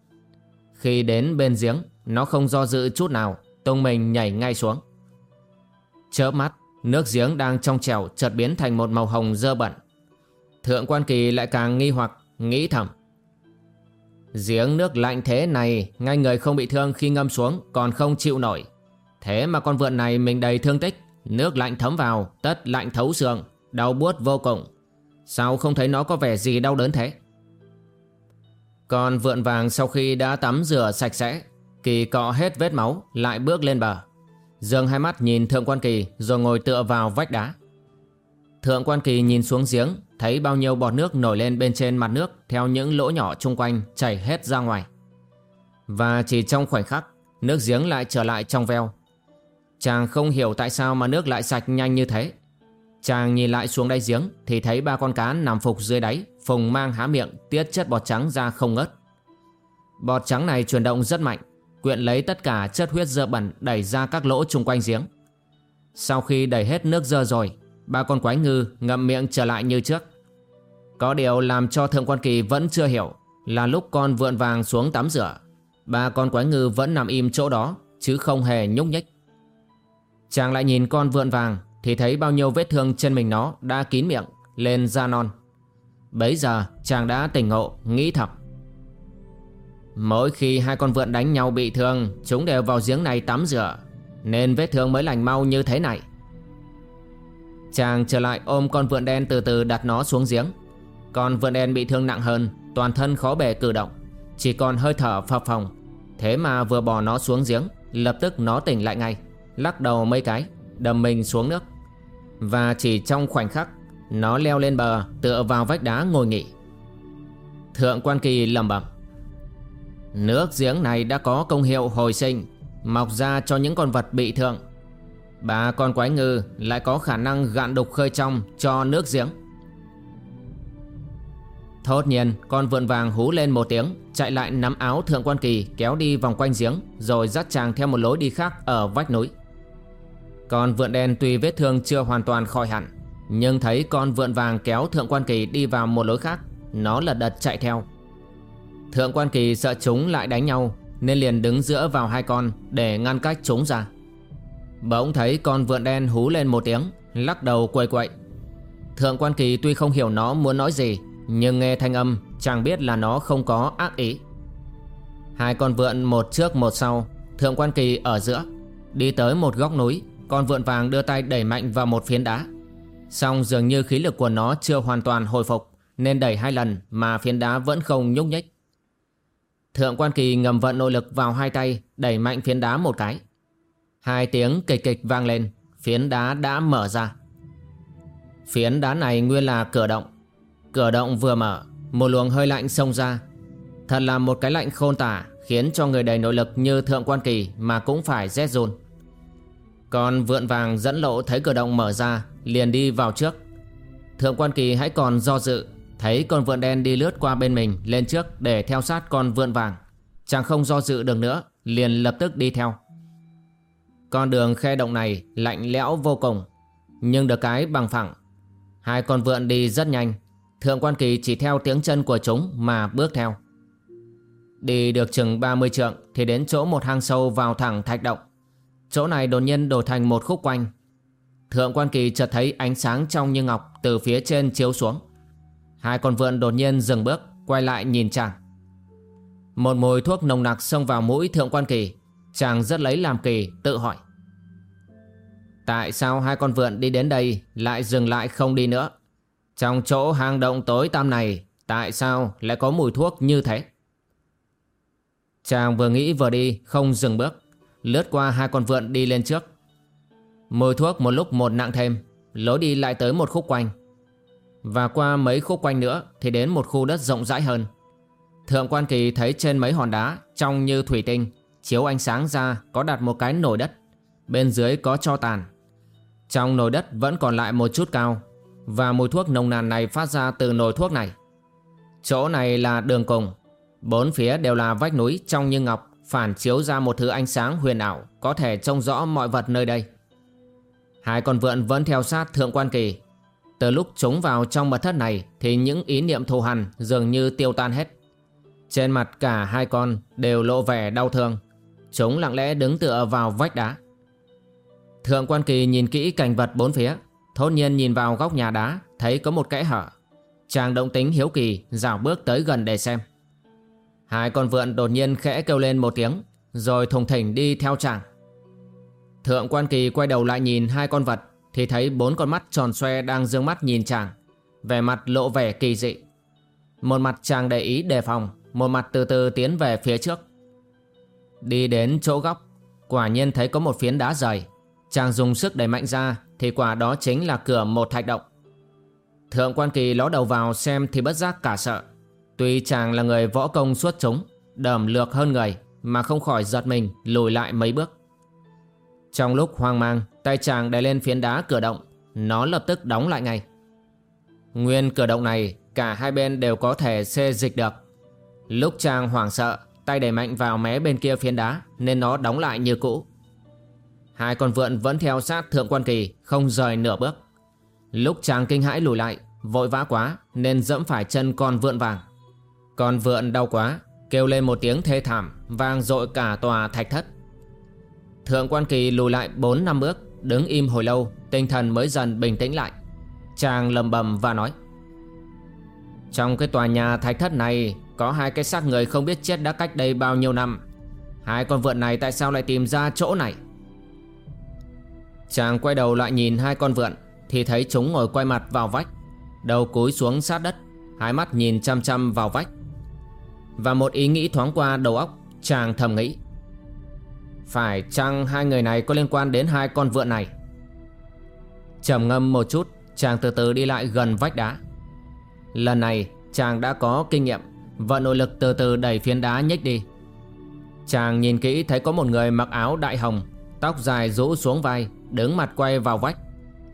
Khi đến bên giếng, Nó không do dự chút nào, Tung mình nhảy ngay xuống. Chớp mắt, Nước giếng đang trong trèo chợt biến thành một màu hồng dơ bẩn. Thượng quan kỳ lại càng nghi hoặc, Nghĩ thầm. Giếng nước lạnh thế này, Ngay người không bị thương khi ngâm xuống Còn không chịu nổi. Thế mà con vượn này mình đầy thương tích, Nước lạnh thấm vào, Tất lạnh thấu xương, Đau buốt vô cùng. Sao không thấy nó có vẻ gì đau đớn thế? Còn vượn vàng sau khi đã tắm rửa sạch sẽ, Kỳ cọ hết vết máu, lại bước lên bờ. Dương hai mắt nhìn Thượng Quan Kỳ rồi ngồi tựa vào vách đá. Thượng Quan Kỳ nhìn xuống giếng Thấy bao nhiêu bọt nước nổi lên bên trên mặt nước Theo những lỗ nhỏ chung quanh chảy hết ra ngoài. Và chỉ trong khoảnh khắc, Nước giếng lại trở lại trong veo. Chàng không hiểu tại sao mà nước lại sạch nhanh như thế. Chàng nhìn lại xuống đáy giếng Thì thấy ba con cá nằm phục dưới đáy, Phùng mang há miệng, Tiết chất bọt trắng ra không ngớt. Bọt trắng này chuyển động rất mạnh, Quyện lấy tất cả chất huyết dơ bẩn Đẩy ra các lỗ chung quanh giếng. Sau khi đẩy hết nước dơ rồi Ba con quái ngư ngậm miệng trở lại như trước. Có điều làm cho Thượng Quan Kỳ vẫn chưa hiểu Là lúc con vượn vàng xuống tắm rửa, Ba con quái ngư vẫn nằm im chỗ đó, Chứ không hề nhúc nhích. Chàng lại nhìn con vượn vàng Thì thấy bao nhiêu vết thương trên mình nó đã kín miệng, Lên da non. Bấy giờ, chàng đã tỉnh ngộ, Nghĩ thầm. Mỗi khi hai con vượn đánh nhau bị thương, Chúng đều vào giếng này tắm rửa, Nên vết thương mới lành mau như thế này. Chàng trở lại ôm con vượn đen từ từ đặt nó xuống giếng. Con vượn đen bị thương nặng hơn, Toàn thân khó bề cử động. Chỉ còn hơi thở phập phồng. Thế mà vừa bỏ nó xuống giếng, Lập tức nó tỉnh lại ngay, Lắc đầu mấy cái Đầm mình xuống nước. Và chỉ trong khoảnh khắc, Nó leo lên bờ, tựa vào vách đá ngồi nghỉ. Thượng quan kỳ lầm bẩm, Nước giếng này đã có công hiệu hồi sinh, Mọc ra cho những con vật bị thương. Ba con quái ngư lại có khả năng gạn đục khơi trong cho nước giếng. Thốt nhiên, con vượn vàng hú lên một tiếng, Chạy lại nắm áo thượng quan kỳ kéo đi vòng quanh giếng, Rồi dắt chàng theo một lối đi khác ở vách núi. Con vượn đen tuy vết thương chưa hoàn toàn khỏi hẳn, Nhưng thấy con vượn vàng kéo thượng quan kỳ đi vào một lối khác, Nó lật đật chạy theo. Thượng quan kỳ sợ chúng lại đánh nhau, Nên liền đứng giữa vào hai con Để ngăn cách chúng ra. Bỗng thấy con vượn đen hú lên một tiếng, Lắc đầu quay quậy. Thượng quan kỳ tuy không hiểu nó muốn nói gì, Nhưng nghe thanh âm, Chàng biết là nó không có ác ý. Hai con vượn một trước một sau, Thượng quan kỳ ở giữa, Đi tới một góc núi, Con vượn vàng đưa tay đẩy mạnh vào một phiến đá. Xong dường như khí lực của nó chưa hoàn toàn hồi phục, Nên đẩy hai lần mà phiến đá vẫn không nhúc nhích. Thượng quan kỳ ngầm vận nội lực vào hai tay, Đẩy mạnh phiến đá một cái. Hai tiếng kịch kịch vang lên. Phiến đá đã mở ra. Phiến đá này nguyên là cửa động. Cửa động vừa mở, Một luồng hơi lạnh xông ra. Thật là một cái lạnh khôn tả, Khiến cho người đầy nội lực như thượng quan kỳ Mà cũng phải rét run. Còn vượn vàng dẫn lộ thấy cửa động mở ra, Liền đi vào trước. Thượng quan kỳ hãy còn do dự, Thấy con vượn đen đi lướt qua bên mình, Lên trước để theo sát con vượn vàng. Chàng không do dự được nữa, Liền lập tức đi theo con đường khe động này lạnh lẽo vô cùng, Nhưng được cái bằng phẳng. Hai con vượn đi rất nhanh. Thượng quan kỳ chỉ theo tiếng chân của chúng mà bước theo. Đi được chừng 30 trượng Thì đến chỗ một hang sâu vào thẳng thạch động. Chỗ này đột nhiên đổi thành một khúc quanh. Thượng quan kỳ chợt thấy ánh sáng trong như ngọc Từ phía trên chiếu xuống. Hai con vượn đột nhiên dừng bước, Quay lại nhìn chàng. Một mùi thuốc nồng nặc xông vào mũi thượng quan kỳ. Chàng rất lấy làm kỳ, tự hỏi. Tại sao hai con vượn đi đến đây lại dừng lại không đi nữa? Trong chỗ hang động tối tăm này, Tại sao lại có mùi thuốc như thế? Chàng vừa nghĩ vừa đi, không dừng bước, Lướt qua hai con vượn đi lên trước. Mùi thuốc một lúc một nặng thêm, Lối đi lại tới một khúc quanh. Và qua mấy khúc quanh nữa Thì đến một khu đất rộng rãi hơn. Thượng quan kỳ thấy trên mấy hòn đá Trong như thủy tinh. Chiếu ánh sáng ra có đặt một cái nồi đất, Bên dưới có cho tàn. Trong nồi đất vẫn còn lại một chút cao, Và mùi thuốc nồng nàn này phát ra từ nồi thuốc này. Chỗ này là đường cùng, Bốn phía đều là vách núi, trong như ngọc, Phản chiếu ra một thứ ánh sáng huyền ảo Có thể trông rõ mọi vật nơi đây. Hai con vượn vẫn theo sát thượng quan kỳ. Từ lúc chúng vào trong mật thất này Thì những ý niệm thù hằn dường như tiêu tan hết. Trên mặt cả hai con đều lộ vẻ đau thương. Chúng lặng lẽ đứng tựa vào vách đá. Thượng quan kỳ nhìn kỹ cảnh vật bốn phía, Thốt nhiên nhìn vào góc nhà đá, Thấy có một kẽ hở. Chàng động tính hiếu kỳ, Dạo bước tới gần để xem. Hai con vượn đột nhiên khẽ kêu lên một tiếng, Rồi thùng thỉnh đi theo chàng. Thượng quan kỳ quay đầu lại nhìn hai con vật, Thì thấy bốn con mắt tròn xoe đang dương mắt nhìn chàng, Vẻ mặt lộ vẻ kỳ dị. Một mặt chàng để ý đề phòng, Một mặt từ từ tiến về phía trước. Đi đến chỗ góc, Quả nhiên thấy có một phiến đá dày Chàng dùng sức đẩy mạnh ra, Thì quả đó chính là cửa một thạch động. Thượng quan kỳ ló đầu vào xem Thì bất giác cả sợ. Tuy chàng là người võ công xuất chúng, Đầm lược hơn người, Mà không khỏi giật mình lùi lại mấy bước. Trong lúc hoang mang, Tay chàng đẩy lên phiến đá cửa động, Nó lập tức đóng lại ngay. Nguyên cửa động này, Cả hai bên đều có thể xê dịch được. Lúc chàng hoảng sợ Tay đẩy mạnh vào mé bên kia phiến đá, Nên nó đóng lại như cũ. Hai con vượn vẫn theo sát thượng quan kỳ, Không rời nửa bước. Lúc chàng kinh hãi lùi lại, Vội vã quá, nên dẫm phải chân con vượn vàng. Con vượn đau quá, Kêu lên một tiếng thê thảm, Vang dội cả tòa thạch thất. Thượng quan kỳ lùi lại 4 năm bước, Đứng im hồi lâu, Tinh thần mới dần bình tĩnh lại. Chàng lầm bầm và nói, Trong cái tòa nhà thạch thất này có hai cái xác người không biết chết đã cách đây bao nhiêu năm. Hai con vượn này tại sao lại tìm ra chỗ này? Chàng quay đầu lại nhìn hai con vượn, Thì thấy chúng ngồi quay mặt vào vách, Đầu cúi xuống sát đất, Hai mắt nhìn chăm chăm vào vách. Và một ý nghĩ thoáng qua đầu óc, Chàng thầm nghĩ, Phải chăng hai người này có liên quan đến hai con vượn này? Trầm ngâm một chút, Chàng từ từ đi lại gần vách đá. Lần này, chàng đã có kinh nghiệm. Vận nội lực từ từ đẩy phiến đá nhích đi. Chàng nhìn kỹ thấy có một người mặc áo đại hồng, Tóc dài rũ xuống vai, Đứng mặt quay vào vách.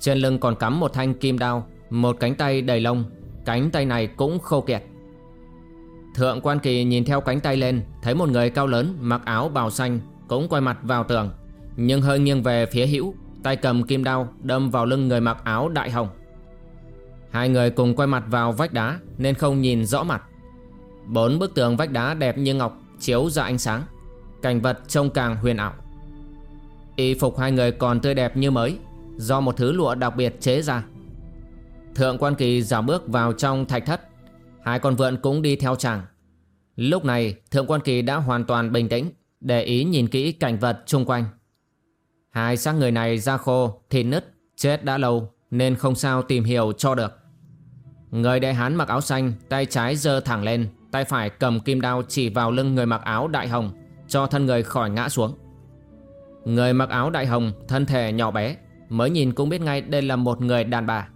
Trên lưng còn cắm một thanh kim đao, Một cánh tay đầy lông. Cánh tay này cũng khô kiệt. Thượng quan kỳ nhìn theo cánh tay lên, Thấy một người cao lớn mặc áo bào xanh Cũng quay mặt vào tường, Nhưng hơi nghiêng về phía hữu, Tay cầm kim đao đâm vào lưng người mặc áo đại hồng. Hai người cùng quay mặt vào vách đá Nên không nhìn rõ mặt. Bốn bức tường vách đá đẹp như ngọc Chiếu ra ánh sáng. Cảnh vật trông càng huyền ảo. Y phục hai người còn tươi đẹp như mới Do một thứ lụa đặc biệt chế ra. Thượng quan kỳ dạo bước vào trong thạch thất. Hai con vượn cũng đi theo chàng. Lúc này thượng quan kỳ đã hoàn toàn bình tĩnh Để ý nhìn kỹ cảnh vật chung quanh. Hai xác người này da khô, thịt nứt, chết đã lâu Nên không sao tìm hiểu cho được. Người đại hán mặc áo xanh Tay trái giơ thẳng lên. Tay phải cầm kim đao chỉ vào lưng người mặc áo đại hồng Cho thân người khỏi ngã xuống. Người mặc áo đại hồng Thân thể nhỏ bé Mới nhìn cũng biết ngay đây là một người đàn bà.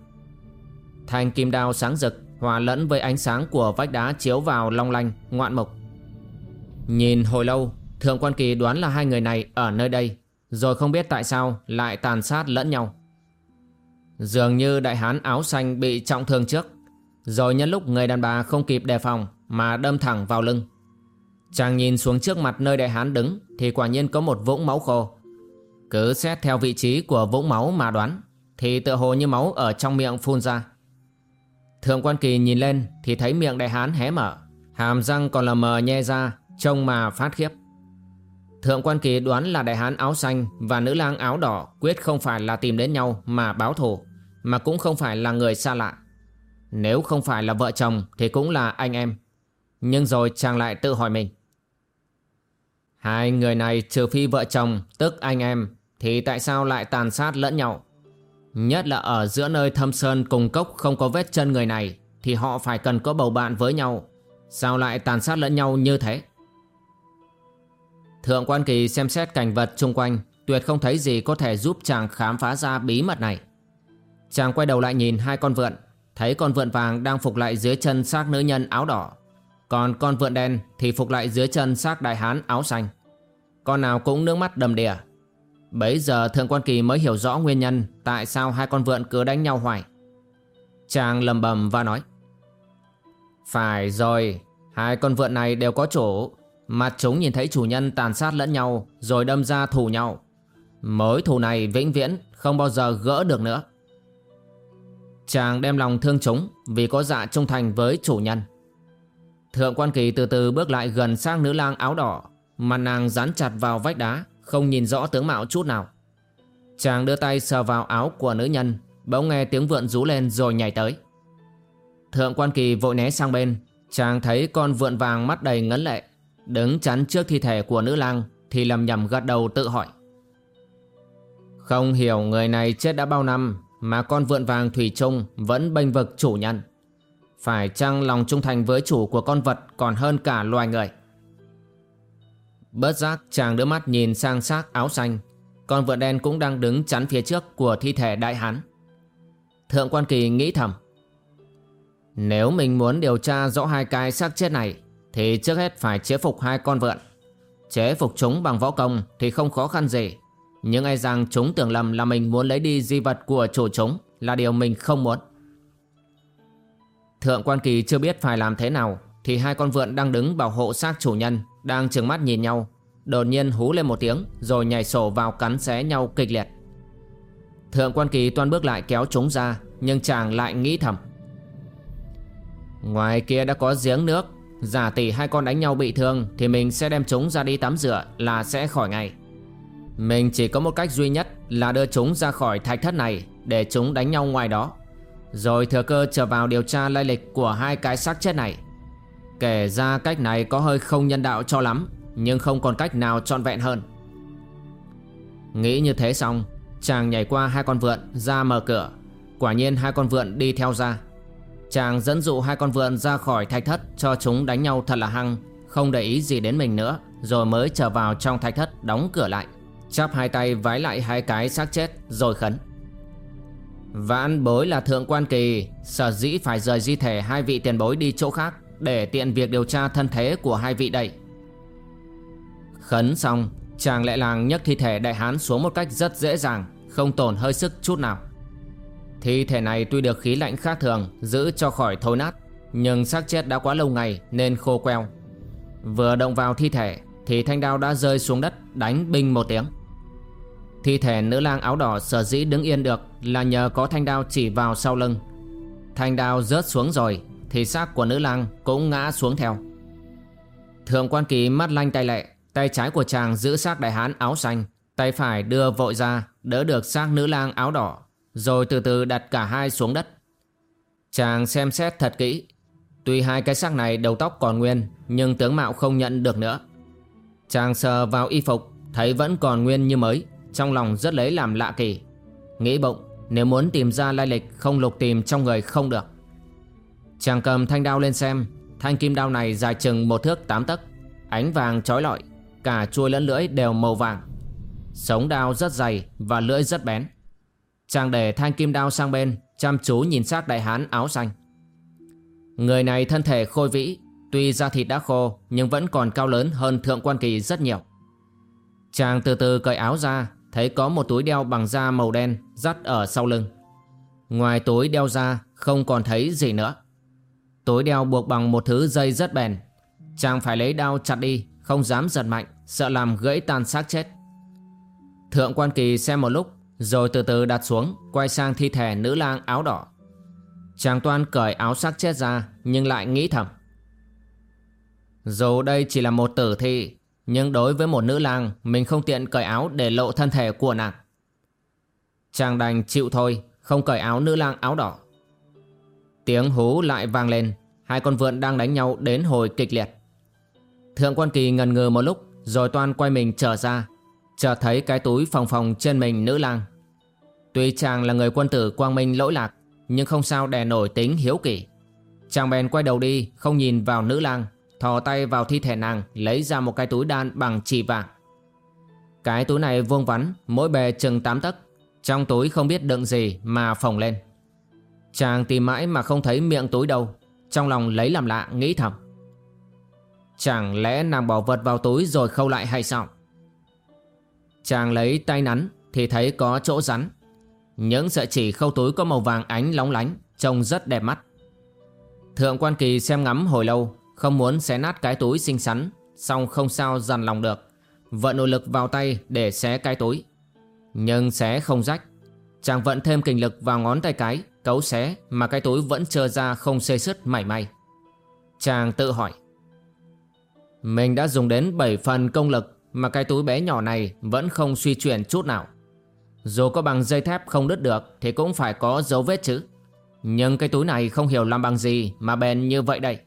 Thanh kim đao sáng rực Hòa lẫn với ánh sáng của vách đá chiếu vào long lanh, ngoạn mục Nhìn hồi lâu Thượng quan kỳ đoán là hai người này ở nơi đây Rồi không biết tại sao lại tàn sát lẫn nhau. Dường như đại hán áo xanh bị trọng thương trước Rồi nhân lúc người đàn bà không kịp đề phòng mà đâm thẳng vào lưng. Chàng nhìn xuống trước mặt nơi đại hán đứng Thì quả nhiên có một vũng máu khô. Cứ xét theo vị trí của vũng máu mà đoán Thì tựa hồ như máu ở trong miệng phun ra. Thượng quan kỳ nhìn lên Thì thấy miệng đại hán hé mở, Hàm răng còn là mờ nhe ra, Trông mà phát khiếp. Thượng quan kỳ đoán là đại hán áo xanh Và nữ lang áo đỏ Quyết không phải là tìm đến nhau mà báo thù, Mà cũng không phải là người xa lạ. Nếu không phải là vợ chồng Thì cũng là anh em. Nhưng rồi chàng lại tự hỏi mình. Hai người này trừ phi vợ chồng, Tức anh em, Thì tại sao lại tàn sát lẫn nhau? Nhất là ở giữa nơi thâm sơn cùng cốc không có vết chân người này, Thì họ phải cần có bầu bạn với nhau. Sao lại tàn sát lẫn nhau như thế? Thượng quan kỳ xem xét cảnh vật chung quanh, Tuyệt không thấy gì có thể giúp chàng khám phá ra bí mật này. Chàng quay đầu lại nhìn hai con vượn, Thấy con vượn vàng đang phục lại dưới chân xác nữ nhân áo đỏ. Còn con vượn đen thì phục lại dưới chân xác đại hán áo xanh. Con nào cũng nước mắt đầm đìa. Bấy giờ Thượng Quan Kỳ mới hiểu rõ nguyên nhân Tại sao hai con vượn cứ đánh nhau hoài. Chàng lầm bầm và nói, Phải rồi, Hai con vượn này đều có chủ. Mặt chúng nhìn thấy chủ nhân tàn sát lẫn nhau Rồi đâm ra thù nhau. Mối thù này vĩnh viễn Không bao giờ gỡ được nữa. Chàng đem lòng thương chúng Vì có dạ trung thành với chủ nhân. Thượng quan kỳ từ từ bước lại gần sang nữ lang áo đỏ. Mặt nàng dán chặt vào vách đá, Không nhìn rõ tướng mạo chút nào. Chàng đưa tay sờ vào áo của nữ nhân, Bỗng nghe tiếng vượn rú lên rồi nhảy tới. Thượng quan kỳ vội né sang bên, Chàng thấy con vượn vàng mắt đầy ngấn lệ, Đứng chắn trước thi thể của nữ lang Thì lầm nhầm gật đầu tự hỏi. Không hiểu người này chết đã bao năm Mà con vượn vàng Thủy Trung Vẫn bênh vực chủ nhân. Phải chăng lòng trung thành với chủ của con vật Còn hơn cả loài người? Bớt giác chàng đưa mắt nhìn sang xác áo xanh. Con vượn đen cũng đang đứng chắn phía trước của thi thể đại hán. Thượng quan kỳ nghĩ thầm. Nếu mình muốn điều tra rõ hai cái xác chết này, Thì trước hết phải chế phục hai con vượn Chế phục chúng bằng võ công thì không khó khăn gì. Nhưng ai rằng chúng tưởng lầm là mình muốn lấy đi di vật của chủ chúng Là điều mình không muốn. Thượng quan kỳ chưa biết phải làm thế nào, Thì hai con vượn đang đứng bảo hộ xác chủ nhân, Đang trừng mắt nhìn nhau. Đột nhiên hú lên một tiếng, Rồi nhảy sổ vào cắn xé nhau kịch liệt. Thượng quan kỳ toan bước lại kéo chúng ra, Nhưng chàng lại nghĩ thầm. Ngoài kia đã có giếng nước, Giả tỷ hai con đánh nhau bị thương Thì mình sẽ đem chúng ra đi tắm rửa Là sẽ khỏi ngay. Mình chỉ có một cách duy nhất Là đưa chúng ra khỏi thạch thất này Để chúng đánh nhau ngoài đó. Rồi thừa cơ trở vào điều tra lai lịch Của hai cái xác chết này. Kể ra cách này có hơi không nhân đạo cho lắm, Nhưng không còn cách nào trọn vẹn hơn. Nghĩ như thế xong, Chàng nhảy qua hai con vượn ra mở cửa. Quả nhiên hai con vượn đi theo ra. Chàng dẫn dụ hai con vượn ra khỏi thạch thất Cho chúng đánh nhau thật là hăng, Không để ý gì đến mình nữa, Rồi mới trở vào trong thạch thất đóng cửa lại. Chắp hai tay vái lại hai cái xác chết Rồi khấn. Vãn bối là thượng quan kỳ, Sở dĩ phải rời di thể hai vị tiền bối đi chỗ khác Để tiện việc điều tra thân thế của hai vị đây. Khấn xong, Chàng lại làng nhấc thi thể đại hán xuống một cách rất dễ dàng, Không tổn hơi sức chút nào. Thi thể này tuy được khí lạnh khác thường, Giữ cho khỏi thối nát, Nhưng xác chết đã quá lâu ngày nên khô queo. Vừa động vào thi thể, Thì thanh đao đã rơi xuống đất, Đánh binh một tiếng. Thi thể nữ lang áo đỏ sở dĩ đứng yên được Là nhờ có thanh đao chỉ vào sau lưng. Thanh đao rớt xuống rồi, Thì xác của nữ lang cũng ngã xuống theo. Thượng quan kỳ mắt lanh tay lệ, Tay trái của chàng giữ xác đại hán áo xanh, Tay phải đưa vội ra, Đỡ được xác nữ lang áo đỏ, rồi từ từ đặt cả hai xuống đất. Chàng xem xét thật kỹ, Tuy hai cái xác này đầu tóc còn nguyên, Nhưng tướng mạo không nhận được nữa. Chàng sờ vào y phục, Thấy vẫn còn nguyên như mới. Trong lòng rất lấy làm lạ kỳ. Nghĩ bụng, nếu muốn tìm ra lai lịch Không lục tìm trong người không được. Chàng cầm thanh đao lên xem, Thanh kim đao này dài chừng một thước tám tấc, Ánh vàng trói lọi, Cả chuôi lẫn lưỡi đều màu vàng. Sống đao rất dày và lưỡi rất bén. Chàng để thanh kim đao sang bên, Chăm chú nhìn xác đại hán áo xanh. Người này thân thể khôi vĩ, Tuy da thịt đã khô, Nhưng vẫn còn cao lớn hơn thượng quan kỳ rất nhiều. Chàng từ từ cởi áo ra Thấy có một túi đeo bằng da màu đen Dắt ở sau lưng. Ngoài túi đeo ra, Không còn thấy gì nữa. Túi đeo buộc bằng một thứ dây rất bền. Chàng phải lấy đao chặt đi, Không dám giật mạnh, Sợ làm gãy tan xác chết. Thượng quan kỳ xem một lúc, rồi từ từ đặt xuống, Quay sang thi thể nữ lang áo đỏ. Chàng toan cởi áo xác chết ra, Nhưng lại nghĩ thầm. Dù đây chỉ là một tử thi nhưng đối với một nữ lang, Mình không tiện cởi áo để lộ thân thể của nàng. Chàng đành chịu thôi, Không cởi áo nữ lang áo đỏ. Tiếng hú lại vang lên, Hai con vượn đang đánh nhau đến hồi kịch liệt. Thượng quan kỳ ngần ngừ một lúc, Rồi toan quay mình trở ra, Chợt thấy cái túi phòng phòng trên mình nữ lang. Tuy chàng là người quân tử quang minh lỗi lạc, Nhưng không sao đè nổi tính hiếu kỳ Chàng bèn quay đầu đi, Không nhìn vào nữ lang. Thò tay vào thi thể nàng, Lấy ra một cái túi đan bằng chỉ vàng. Cái túi này vuông vắn, Mỗi bề chừng 8 tấc. Trong túi không biết đựng gì mà phồng lên. Chàng tìm mãi mà không thấy miệng túi đâu. Trong lòng lấy làm lạ, nghĩ thầm. Chẳng lẽ nàng bỏ vật vào túi rồi khâu lại hay sao? Chàng lấy tay nắn Thì thấy có chỗ rắn. Những sợi chỉ khâu túi có màu vàng ánh lóng lánh, Trông rất đẹp mắt. Thượng quan kỳ xem ngắm hồi lâu không muốn xé nát cái túi xinh xắn, Xong không sao dằn lòng được. Vận nội lực vào tay để xé cái túi. Nhưng xé không rách. Chàng vận thêm kinh lực vào ngón tay cái, Cấu xé mà cái túi vẫn trơ ra không xê sứt mảy may. Chàng tự hỏi, Mình đã dùng đến 7 phần công lực Mà cái túi bé nhỏ này vẫn không suy chuyển chút nào. Dù có bằng dây thép không đứt được Thì cũng phải có dấu vết chứ. Nhưng cái túi này không hiểu làm bằng gì Mà bền như vậy đây.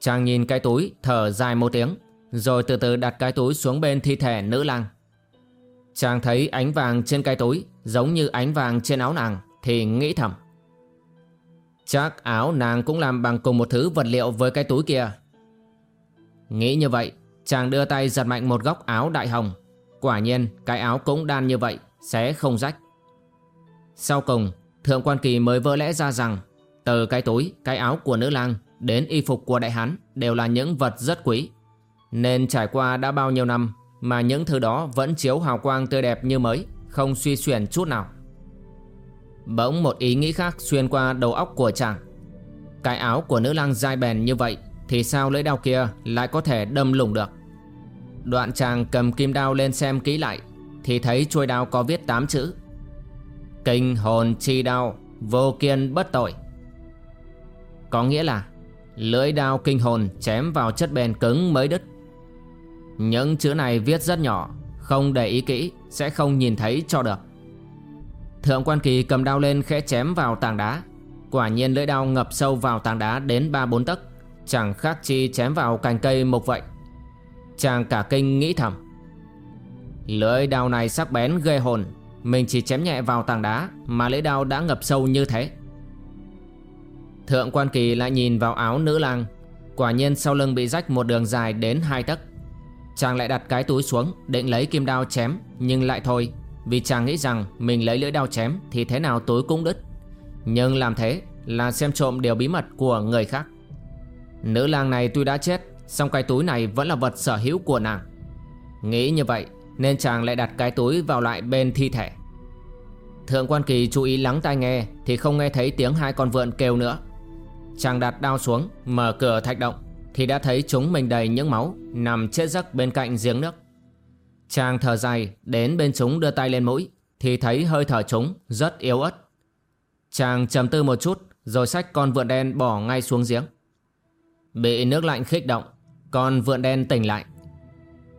Chàng nhìn cái túi Thở dài một tiếng Rồi từ từ đặt cái túi xuống bên thi thể nữ lang. Chàng thấy ánh vàng trên cái túi Giống như ánh vàng trên áo nàng Thì nghĩ thầm. Chắc áo nàng cũng làm bằng cùng một thứ vật liệu với cái túi kia. Nghĩ như vậy Chàng đưa tay giật mạnh một góc áo đại hồng. Quả nhiên cái áo cũng đan như vậy Sẽ không rách. Sau cùng Thượng quan kỳ mới vỡ lẽ ra rằng Từ cái túi, cái áo của nữ lang Đến y phục của đại hán Đều là những vật rất quý. Nên trải qua đã bao nhiêu năm Mà những thứ đó vẫn chiếu hào quang tươi đẹp như mới, Không suy xuyển chút nào. Bỗng một ý nghĩ khác xuyên qua đầu óc của chàng. Cái áo của nữ lang dai bèn như vậy Thì sao lưỡi đao kia lại có thể đâm lủng được? Đoạn chàng cầm kim đao lên xem kỹ lại Thì thấy chuôi đao có viết 8 chữ. Kinh hồn chi đao, Vô kiên bất tội. Có nghĩa là Lưỡi đao kinh hồn chém vào chất bền cứng mới đứt. Những chữ này viết rất nhỏ, Không để ý kỹ, Sẽ không nhìn thấy cho được. Thượng quan kỳ cầm đao lên khẽ chém vào tảng đá. Quả nhiên lưỡi đao ngập sâu vào tảng đá đến 3-4 tấc, Chẳng khác chi chém vào cành cây mục vậy. Chàng cả kinh nghĩ thầm. Lưỡi đao này sắc bén ghê hồn, Mình chỉ chém nhẹ vào tảng đá Mà lưỡi đao đã ngập sâu như thế. Thượng quan kỳ lại nhìn vào áo nữ lang. Quả nhiên sau lưng bị rách một đường dài đến hai tấc. Chàng lại đặt cái túi xuống, Định lấy kim đao chém, Nhưng lại thôi, Vì chàng nghĩ rằng mình lấy lưỡi đao chém Thì thế nào túi cũng đứt. Nhưng làm thế là xem trộm điều bí mật của người khác. Nữ lang này tuy đã chết, Song cái túi này vẫn là vật sở hữu của nàng. Nghĩ như vậy Nên chàng lại đặt cái túi vào lại bên thi thể. Thượng quan kỳ chú ý lắng tai nghe Thì không nghe thấy tiếng hai con vượn kêu nữa. Chàng đặt đao xuống, Mở cửa thạch động, Thì đã thấy chúng mình đầy những máu Nằm chết giấc bên cạnh giếng nước. Chàng thở dài, Đến bên chúng đưa tay lên mũi, Thì thấy hơi thở chúng rất yếu ớt. Chàng trầm tư một chút, Rồi xách con vượn đen bỏ ngay xuống giếng. Bị nước lạnh khích động, Con vượn đen tỉnh lại.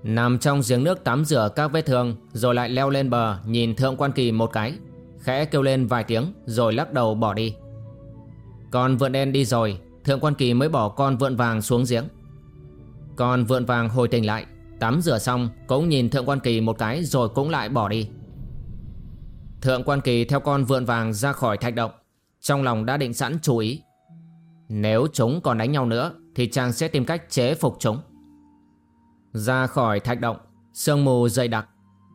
Nằm trong giếng nước tắm rửa các vết thương, Rồi lại leo lên bờ Nhìn thượng quan kỳ một cái, Khẽ kêu lên vài tiếng, Rồi lắc đầu bỏ đi. Con vượn đen đi rồi, Thượng quan kỳ mới bỏ con vượn vàng xuống giếng. Con vượn vàng hồi tỉnh lại, Tắm rửa xong, Cũng nhìn thượng quan kỳ một cái Rồi cũng lại bỏ đi. Thượng quan kỳ theo con vượn vàng ra khỏi thạch động, Trong lòng đã định sẵn chú ý. Nếu chúng còn đánh nhau nữa, Thì chàng sẽ tìm cách chế phục chúng. Ra khỏi thạch động, Sương mù dày đặc,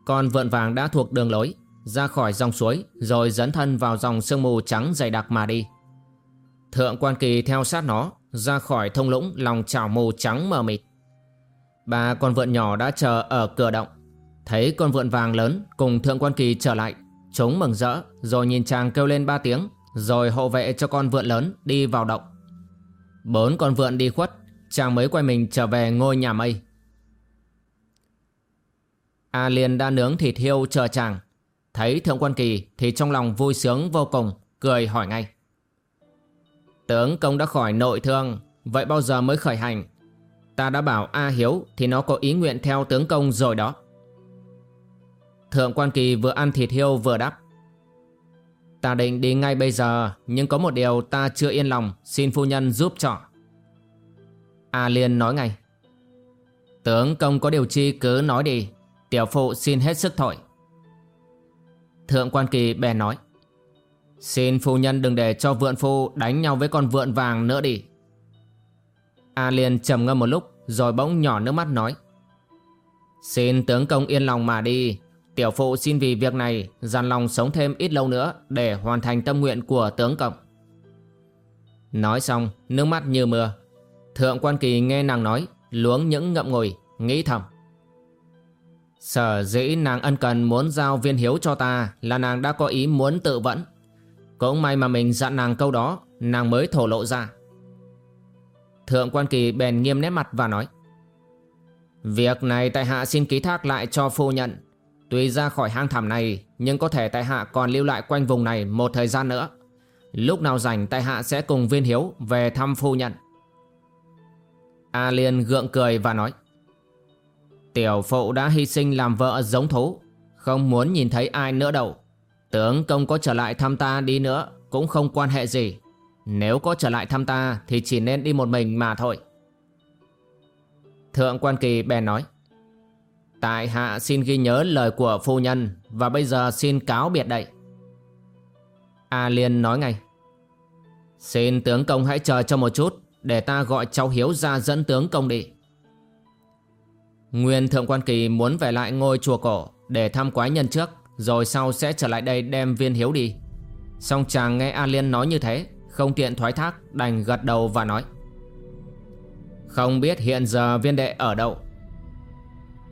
Con vượn vàng đã thuộc đường lối, Ra khỏi dòng suối, Rồi dẫn thân vào dòng sương mù trắng dày đặc mà đi. Thượng quan kỳ theo sát nó, Ra khỏi thông lũng, lòng chảo mù trắng mờ mịt. Ba con vượn nhỏ đã chờ ở cửa động. Thấy con vượn vàng lớn, cùng thượng quan kỳ trở lại, Chúng mừng rỡ, rồi nhìn chàng kêu lên ba tiếng, Rồi hộ vệ cho con vượn lớn đi vào động. Bốn con vượn đi khuất, Chàng mới quay mình trở về ngôi nhà mây. A Liên đã nướng thịt hiêu chờ chàng. Thấy thượng quan kỳ thì trong lòng vui sướng vô cùng, Cười hỏi ngay. Tướng công đã khỏi nội thương, Vậy bao giờ mới khởi hành? Ta đã bảo A Hiếu Thì nó có ý nguyện theo tướng công rồi đó. Thượng quan kỳ vừa ăn thịt hiêu vừa đáp. Ta định đi ngay bây giờ, Nhưng có một điều ta chưa yên lòng, Xin phu nhân giúp cho. A Liên nói ngay. Tướng công có điều chi cứ nói đi, Tiểu phụ xin hết sức thổi. Thượng quan kỳ bèn nói. Xin phu nhân đừng để cho vượn phu đánh nhau với con vượn vàng nữa đi A Liên trầm ngâm một lúc rồi bỗng nhỏ nước mắt nói Xin tướng công yên lòng mà đi Tiểu phụ xin vì việc này dàn lòng sống thêm ít lâu nữa để hoàn thành tâm nguyện của tướng công. Nói xong, nước mắt như mưa. Thượng quan kỳ nghe nàng nói, luống những ngậm ngùi, nghĩ thầm. Sở dĩ nàng ân cần muốn giao viên hiếu cho ta là nàng đã có ý muốn tự vẫn. Cũng may mà mình dặn nàng câu đó, nàng mới thổ lộ ra. Thượng quan kỳ bèn nghiêm nét mặt và nói. Việc này tại hạ xin ký thác lại cho phu nhận Tuy ra khỏi hang thẳm này Nhưng có thể tại hạ còn lưu lại quanh vùng này một thời gian nữa Lúc nào rảnh tại hạ sẽ cùng viên hiếu về thăm phu nhận A Liên gượng cười và nói Tiểu phụ đã hy sinh làm vợ giống thú Không muốn nhìn thấy ai nữa đâu Tướng công có trở lại thăm ta đi nữa, Cũng không quan hệ gì. Nếu có trở lại thăm ta Thì chỉ nên đi một mình mà thôi. Thượng quan kỳ bèn nói, Tại hạ xin ghi nhớ lời của phu nhân Và bây giờ xin cáo biệt đây. A Liên nói ngay, Xin tướng công hãy chờ cho một chút Để ta gọi cháu Hiếu ra dẫn tướng công đi. Nguyên Thượng Quan Kỳ muốn về lại ngôi chùa cổ Để thăm quái nhân trước. Rồi sau sẽ trở lại đây đem viên hiếu đi. Xong chàng nghe A Liên nói như thế, Không tiện thoái thác, Đành gật đầu và nói. Không biết hiện giờ viên đệ ở đâu?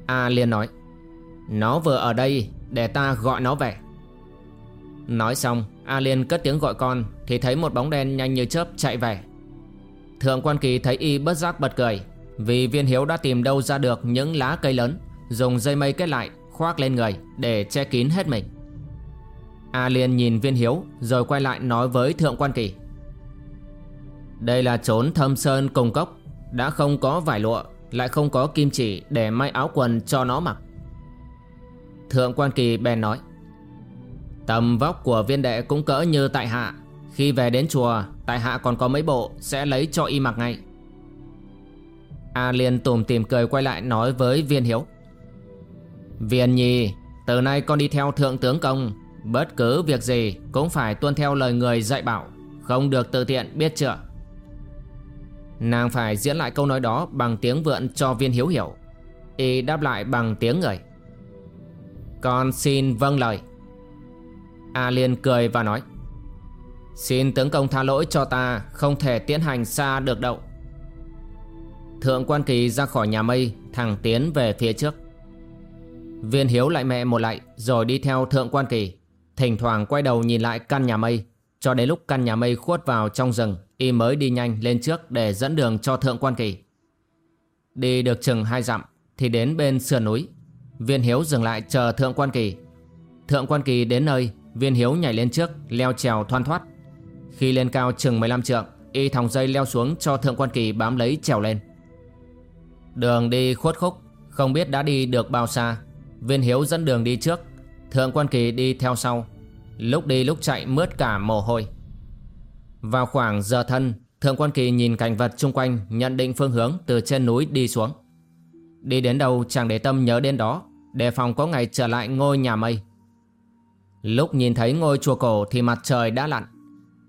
A Liên nói. Nó vừa ở đây, Để ta gọi nó về. Nói xong, A Liên cất tiếng gọi con, Thì thấy một bóng đen nhanh như chớp chạy về. Thượng quan kỳ thấy y bất giác bật cười, Vì viên hiếu đã tìm đâu ra được những lá cây lớn, Dùng dây mây kết lại Khoác lên người để che kín hết mình. A Liên nhìn viên hiếu Rồi quay lại nói với thượng quan kỳ. Đây là trốn thâm sơn cùng cốc, Đã không có vải lụa, Lại không có kim chỉ để may áo quần cho nó mặc. Thượng quan kỳ bèn nói, Tầm vóc của viên đệ cũng cỡ như tại hạ. Khi về đến chùa, Tại hạ còn có mấy bộ Sẽ lấy cho y mặc ngay. A Liên tùm tìm cười quay lại nói với viên hiếu Viên nhi, Từ nay con đi theo thượng tướng công. Bất cứ việc gì Cũng phải tuân theo lời người dạy bảo. Không được tự tiện, biết chưa? Nàng phải diễn lại câu nói đó Bằng tiếng vượn cho viên hiếu hiểu. Y đáp lại bằng tiếng người. Con xin vâng lời. A Liên cười và nói, Xin tướng công tha lỗi cho ta, Không thể tiến hành xa được đâu. Thượng quan kỳ ra khỏi nhà mây, Thẳng tiến về phía trước. Viên hiếu lại mẹ một lại, Rồi đi theo thượng quan kỳ. Thỉnh thoảng quay đầu nhìn lại căn nhà mây. Cho đến lúc căn nhà mây khuất vào trong rừng, Y mới đi nhanh lên trước Để dẫn đường cho thượng quan kỳ. Đi được chừng hai dặm, Thì đến bên sườn núi. Viên hiếu dừng lại chờ thượng quan kỳ. Thượng quan kỳ đến nơi, Viên hiếu nhảy lên trước, Leo trèo thoăn thoát. Khi lên cao chừng 15 trượng, Y thòng dây leo xuống cho thượng quan kỳ bám lấy trèo lên. Đường đi khuất khúc, Không biết đã đi được bao xa. Viên hiếu dẫn đường đi trước. Thượng quan kỳ đi theo sau. Lúc đi lúc chạy mướt cả mồ hôi. Vào khoảng giờ thân, Thượng quan kỳ nhìn cảnh vật chung quanh, Nhận định phương hướng từ trên núi đi xuống. Đi đến đâu chàng để tâm nhớ đến đó, Đề phòng có ngày trở lại ngôi nhà mây. Lúc nhìn thấy ngôi chùa cổ thì mặt trời đã lặn.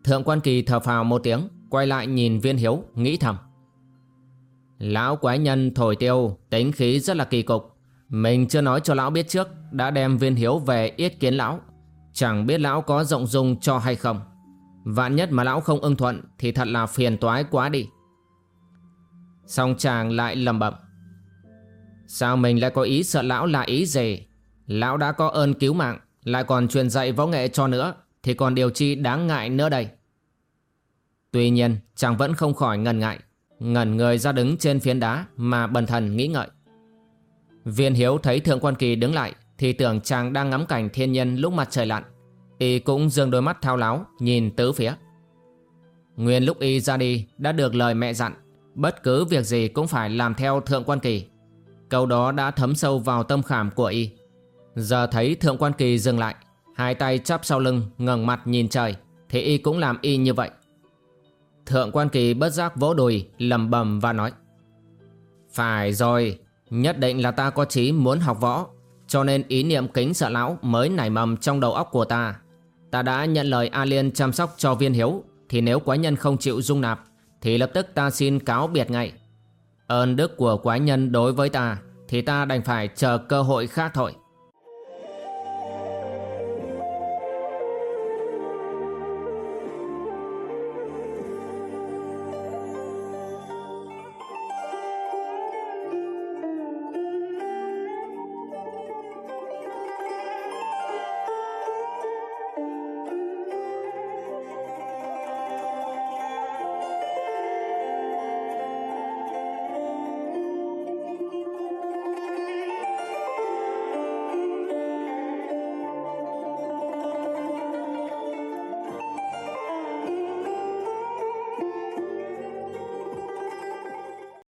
Thượng quan kỳ thở phào một tiếng, Quay lại nhìn viên hiếu, nghĩ thầm. Lão quái nhân thổi tiêu, Tính khí rất là kỳ cục. Mình chưa nói cho lão biết trước, Đã đem viên hiếu về yết kiến lão. Chẳng biết lão có rộng dung cho hay không. Vạn nhất mà lão không ưng thuận, Thì thật là phiền toái quá đi. Xong chàng lại lầm bẩm. Sao mình lại có ý sợ lão là ý gì? Lão đã có ơn cứu mạng, lại còn truyền dạy võ nghệ cho nữa, Thì còn điều chi đáng ngại nữa đây? Tuy nhiên, chàng vẫn không khỏi ngần ngại, Ngẩn người ra đứng trên phiến đá Mà bần thần nghĩ ngợi. Viên hiếu thấy thượng quan kỳ đứng lại, Thì tưởng chàng đang ngắm cảnh thiên nhân lúc mặt trời lặn. Y cũng dương đôi mắt thao láo, Nhìn tứ phía. Nguyên lúc y ra đi, đã được lời mẹ dặn, Bất cứ việc gì cũng phải làm theo thượng quan kỳ. Câu đó đã thấm sâu vào tâm khảm của y. Giờ thấy thượng quan kỳ dừng lại, Hai tay chắp sau lưng, ngẩng mặt nhìn trời, Thì y cũng làm y như vậy. Thượng quan kỳ bất giác vỗ đùi lầm bầm và nói, Phải rồi Nhất định là ta có chí muốn học võ, Cho nên ý niệm kính sợ lão mới nảy mầm trong đầu óc của ta. Ta đã nhận lời A Liên chăm sóc cho viên hiếu, Thì nếu quái nhân không chịu dung nạp, Thì lập tức ta xin cáo biệt ngay. Ơn đức của quái nhân đối với ta, Thì ta đành phải chờ cơ hội khác thôi.